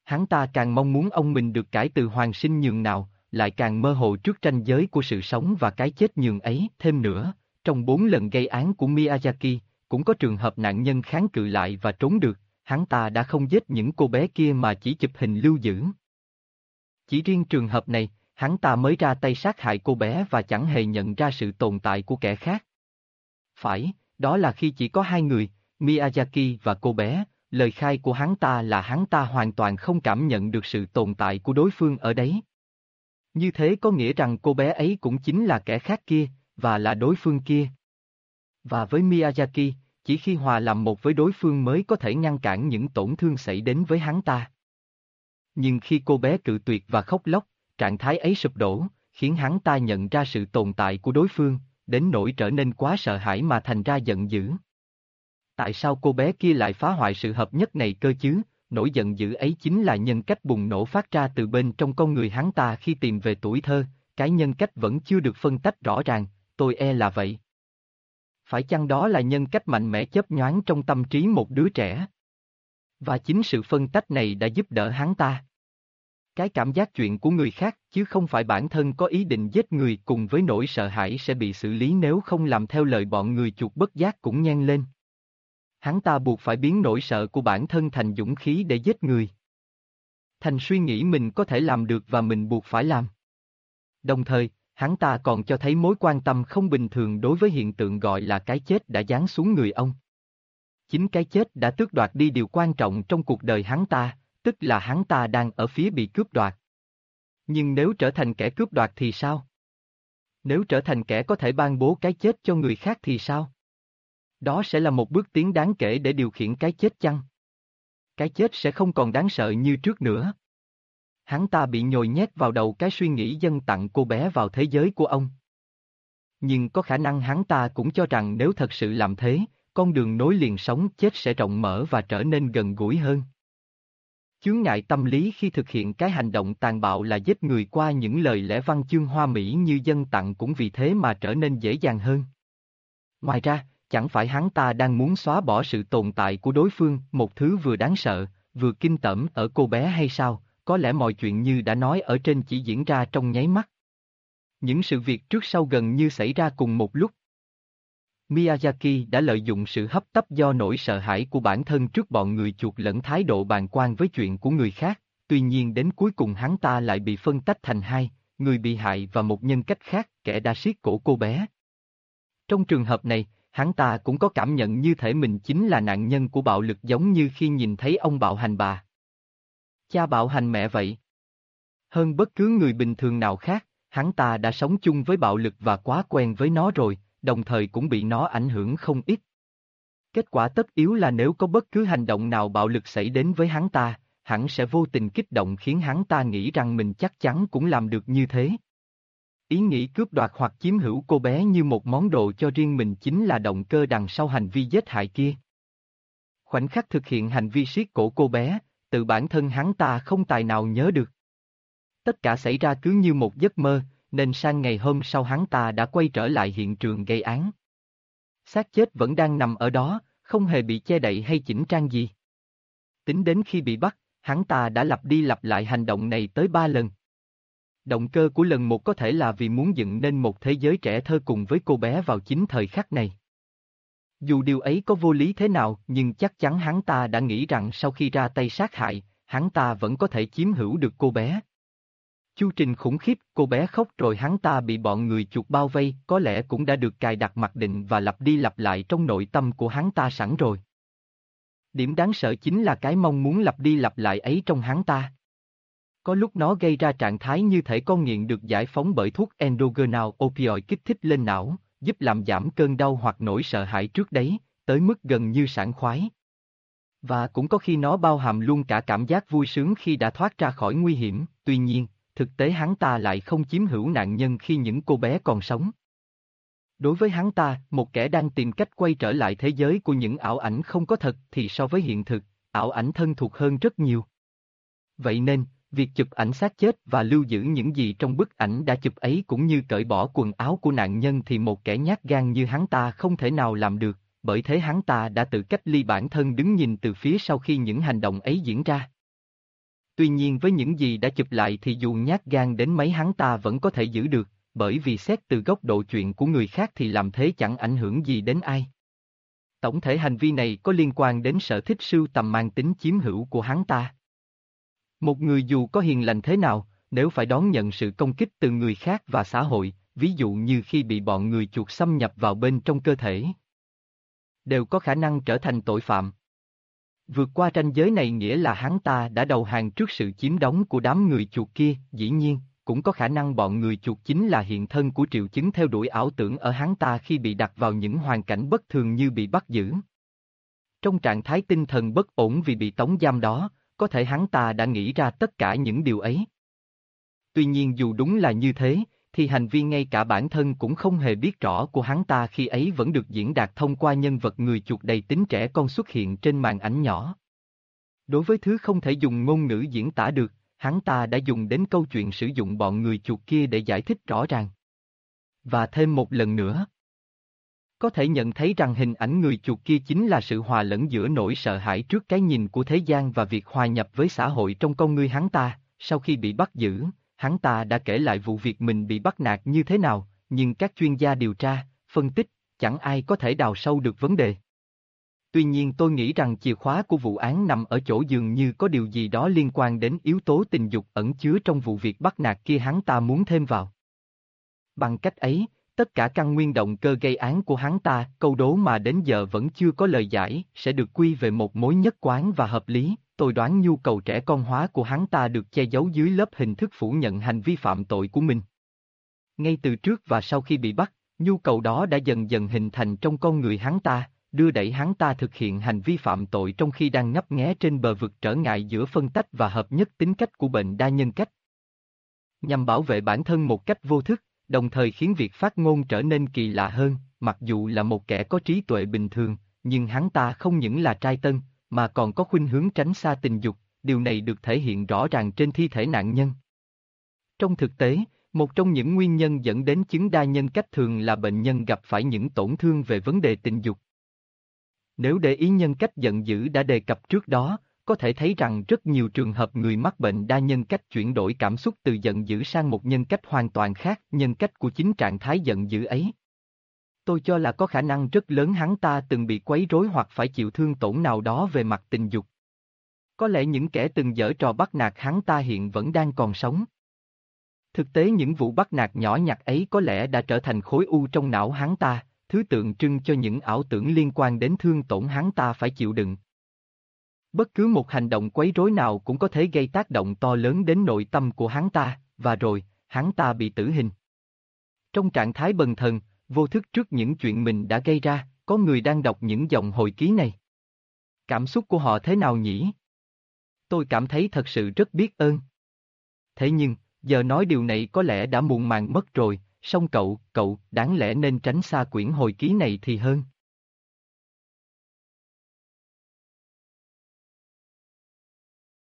hắn ta càng mong muốn ông mình được cải từ hoàng sinh nhường nào, lại càng mơ hồ trước tranh giới của sự sống và cái chết nhường ấy. Thêm nữa, trong bốn lần gây án của Miyazaki, cũng có trường hợp nạn nhân kháng cự lại và trốn được, hắn ta đã không giết những cô bé kia mà chỉ chụp hình lưu giữ. Chỉ riêng trường hợp này, hắn ta mới ra tay sát hại cô bé và chẳng hề nhận ra sự tồn tại của kẻ khác. Phải, đó là khi chỉ có hai người, Miyazaki và cô bé, lời khai của hắn ta là hắn ta hoàn toàn không cảm nhận được sự tồn tại của đối phương ở đấy. Như thế có nghĩa rằng cô bé ấy cũng chính là kẻ khác kia, và là đối phương kia. Và với Miyazaki, chỉ khi hòa làm một với đối phương mới có thể ngăn cản những tổn thương xảy đến với hắn ta. Nhưng khi cô bé cự tuyệt và khóc lóc, trạng thái ấy sụp đổ, khiến hắn ta nhận ra sự tồn tại của đối phương, đến nỗi trở nên quá sợ hãi mà thành ra giận dữ. Tại sao cô bé kia lại phá hoại sự hợp nhất này cơ chứ? Nỗi giận dữ ấy chính là nhân cách bùng nổ phát ra từ bên trong con người hắn ta khi tìm về tuổi thơ, cái nhân cách vẫn chưa được phân tách rõ ràng, tôi e là vậy. Phải chăng đó là nhân cách mạnh mẽ chấp nhoáng trong tâm trí một đứa trẻ? Và chính sự phân tách này đã giúp đỡ hắn ta. Cái cảm giác chuyện của người khác chứ không phải bản thân có ý định giết người cùng với nỗi sợ hãi sẽ bị xử lý nếu không làm theo lời bọn người chuột bất giác cũng nhen lên. Hắn ta buộc phải biến nỗi sợ của bản thân thành dũng khí để giết người. Thành suy nghĩ mình có thể làm được và mình buộc phải làm. Đồng thời, hắn ta còn cho thấy mối quan tâm không bình thường đối với hiện tượng gọi là cái chết đã giáng xuống người ông. Chính cái chết đã tước đoạt đi điều quan trọng trong cuộc đời hắn ta, tức là hắn ta đang ở phía bị cướp đoạt. Nhưng nếu trở thành kẻ cướp đoạt thì sao? Nếu trở thành kẻ có thể ban bố cái chết cho người khác thì sao? Đó sẽ là một bước tiến đáng kể để điều khiển cái chết chăng? Cái chết sẽ không còn đáng sợ như trước nữa. Hắn ta bị nhồi nhét vào đầu cái suy nghĩ dân tặng cô bé vào thế giới của ông. Nhưng có khả năng hắn ta cũng cho rằng nếu thật sự làm thế, con đường nối liền sống chết sẽ rộng mở và trở nên gần gũi hơn. Chướng ngại tâm lý khi thực hiện cái hành động tàn bạo là giết người qua những lời lẽ văn chương hoa mỹ như dân tặng cũng vì thế mà trở nên dễ dàng hơn. Ngoài ra, chẳng phải hắn ta đang muốn xóa bỏ sự tồn tại của đối phương, một thứ vừa đáng sợ, vừa kinh tởm ở cô bé hay sao, có lẽ mọi chuyện như đã nói ở trên chỉ diễn ra trong nháy mắt. Những sự việc trước sau gần như xảy ra cùng một lúc. Miyazaki đã lợi dụng sự hấp tấp do nỗi sợ hãi của bản thân trước bọn người chuột lẫn thái độ bàn quan với chuyện của người khác, tuy nhiên đến cuối cùng hắn ta lại bị phân tách thành hai, người bị hại và một nhân cách khác, kẻ đã siết cổ cô bé. Trong trường hợp này, hắn ta cũng có cảm nhận như thể mình chính là nạn nhân của bạo lực giống như khi nhìn thấy ông bạo hành bà. Cha bạo hành mẹ vậy. Hơn bất cứ người bình thường nào khác, hắn ta đã sống chung với bạo lực và quá quen với nó rồi, đồng thời cũng bị nó ảnh hưởng không ít. Kết quả tất yếu là nếu có bất cứ hành động nào bạo lực xảy đến với hắn ta, hắn sẽ vô tình kích động khiến hắn ta nghĩ rằng mình chắc chắn cũng làm được như thế. Ý nghĩ cướp đoạt hoặc chiếm hữu cô bé như một món đồ cho riêng mình chính là động cơ đằng sau hành vi giết hại kia. Khoảnh khắc thực hiện hành vi siết cổ cô bé, tự bản thân hắn ta không tài nào nhớ được. Tất cả xảy ra cứ như một giấc mơ, nên sang ngày hôm sau hắn ta đã quay trở lại hiện trường gây án. xác chết vẫn đang nằm ở đó, không hề bị che đậy hay chỉnh trang gì. Tính đến khi bị bắt, hắn ta đã lặp đi lặp lại hành động này tới ba lần. Động cơ của lần một có thể là vì muốn dựng nên một thế giới trẻ thơ cùng với cô bé vào chính thời khắc này. Dù điều ấy có vô lý thế nào, nhưng chắc chắn hắn ta đã nghĩ rằng sau khi ra tay sát hại, hắn ta vẫn có thể chiếm hữu được cô bé. Chu trình khủng khiếp, cô bé khóc rồi hắn ta bị bọn người chuột bao vây, có lẽ cũng đã được cài đặt mặc định và lặp đi lặp lại trong nội tâm của hắn ta sẵn rồi. Điểm đáng sợ chính là cái mong muốn lặp đi lặp lại ấy trong hắn ta. Có lúc nó gây ra trạng thái như thể con nghiện được giải phóng bởi thuốc endogonal opioid kích thích lên não, giúp làm giảm cơn đau hoặc nỗi sợ hãi trước đấy, tới mức gần như sảng khoái. Và cũng có khi nó bao hàm luôn cả cảm giác vui sướng khi đã thoát ra khỏi nguy hiểm, tuy nhiên, thực tế hắn ta lại không chiếm hữu nạn nhân khi những cô bé còn sống. Đối với hắn ta, một kẻ đang tìm cách quay trở lại thế giới của những ảo ảnh không có thật thì so với hiện thực, ảo ảnh thân thuộc hơn rất nhiều. Vậy nên, việc chụp ảnh xác chết và lưu giữ những gì trong bức ảnh đã chụp ấy cũng như cởi bỏ quần áo của nạn nhân thì một kẻ nhát gan như hắn ta không thể nào làm được, bởi thế hắn ta đã tự cách ly bản thân đứng nhìn từ phía sau khi những hành động ấy diễn ra. Tuy nhiên với những gì đã chụp lại thì dù nhát gan đến mấy hắn ta vẫn có thể giữ được, bởi vì xét từ góc độ chuyện của người khác thì làm thế chẳng ảnh hưởng gì đến ai. Tổng thể hành vi này có liên quan đến sở thích sưu tầm mang tính chiếm hữu của hắn ta. Một người dù có hiền lành thế nào, nếu phải đón nhận sự công kích từ người khác và xã hội, ví dụ như khi bị bọn người chuột xâm nhập vào bên trong cơ thể, đều có khả năng trở thành tội phạm. Vượt qua ranh giới này nghĩa là hắn ta đã đầu hàng trước sự chiếm đóng của đám người chuột kia, dĩ nhiên, cũng có khả năng bọn người chuột chính là hiện thân của triệu chứng theo đuổi ảo tưởng ở hắn ta khi bị đặt vào những hoàn cảnh bất thường như bị bắt giữ. Trong trạng thái tinh thần bất ổn vì bị tống giam đó, có thể hắn ta đã nghĩ ra tất cả những điều ấy. Tuy nhiên dù đúng là như thế, thì hành vi ngay cả bản thân cũng không hề biết rõ của hắn ta khi ấy vẫn được diễn đạt thông qua nhân vật người chuột đầy tính trẻ con xuất hiện trên màn ảnh nhỏ. Đối với thứ không thể dùng ngôn ngữ diễn tả được, hắn ta đã dùng đến câu chuyện sử dụng bọn người chuột kia để giải thích rõ ràng. Và thêm một lần nữa. Có thể nhận thấy rằng hình ảnh người chuột kia chính là sự hòa lẫn giữa nỗi sợ hãi trước cái nhìn của thế gian và việc hòa nhập với xã hội trong con người hắn ta, sau khi bị bắt giữ, hắn ta đã kể lại vụ việc mình bị bắt nạt như thế nào, nhưng các chuyên gia điều tra, phân tích, chẳng ai có thể đào sâu được vấn đề. Tuy nhiên tôi nghĩ rằng chìa khóa của vụ án nằm ở chỗ dường như có điều gì đó liên quan đến yếu tố tình dục ẩn chứa trong vụ việc bắt nạt kia hắn ta muốn thêm vào. Bằng cách ấy, tất cả căn nguyên động cơ gây án của hắn ta, câu đố mà đến giờ vẫn chưa có lời giải, sẽ được quy về một mối nhất quán và hợp lý, tôi đoán nhu cầu trẻ con hóa của hắn ta được che giấu dưới lớp hình thức phủ nhận hành vi phạm tội của mình. Ngay từ trước và sau khi bị bắt, nhu cầu đó đã dần dần hình thành trong con người hắn ta, đưa đẩy hắn ta thực hiện hành vi phạm tội trong khi đang ngấp nghé trên bờ vực trở ngại giữa phân tách và hợp nhất tính cách của bệnh đa nhân cách. Nhằm bảo vệ bản thân một cách vô thức, đồng thời khiến việc phát ngôn trở nên kỳ lạ hơn, mặc dù là một kẻ có trí tuệ bình thường, nhưng hắn ta không những là trai tân, mà còn có khuynh hướng tránh xa tình dục, điều này được thể hiện rõ ràng trên thi thể nạn nhân. Trong thực tế, một trong những nguyên nhân dẫn đến chứng đa nhân cách thường là bệnh nhân gặp phải những tổn thương về vấn đề tình dục. Nếu để ý nhân cách giận dữ đã đề cập trước đó, có thể thấy rằng rất nhiều trường hợp người mắc bệnh đa nhân cách chuyển đổi cảm xúc từ giận dữ sang một nhân cách hoàn toàn khác, nhân cách của chính trạng thái giận dữ ấy. Tôi cho là có khả năng rất lớn hắn ta từng bị quấy rối hoặc phải chịu thương tổn nào đó về mặt tình dục. Có lẽ những kẻ từng dở trò bắt nạt hắn ta hiện vẫn đang còn sống. Thực tế những vụ bắt nạt nhỏ nhặt ấy có lẽ đã trở thành khối u trong não hắn ta, thứ tượng trưng cho những ảo tưởng liên quan đến thương tổn hắn ta phải chịu đựng. Bất cứ một hành động quấy rối nào cũng có thể gây tác động to lớn đến nội tâm của hắn ta, và rồi, hắn ta bị tử hình. Trong trạng thái bần thần, vô thức trước những chuyện mình đã gây ra, có người đang đọc những dòng hồi ký này. Cảm xúc của họ thế nào nhỉ? Tôi cảm thấy thật sự rất biết ơn. Thế nhưng, giờ nói điều này có lẽ đã muộn màng mất rồi, song cậu, cậu, đáng lẽ nên tránh xa quyển hồi ký này thì hơn.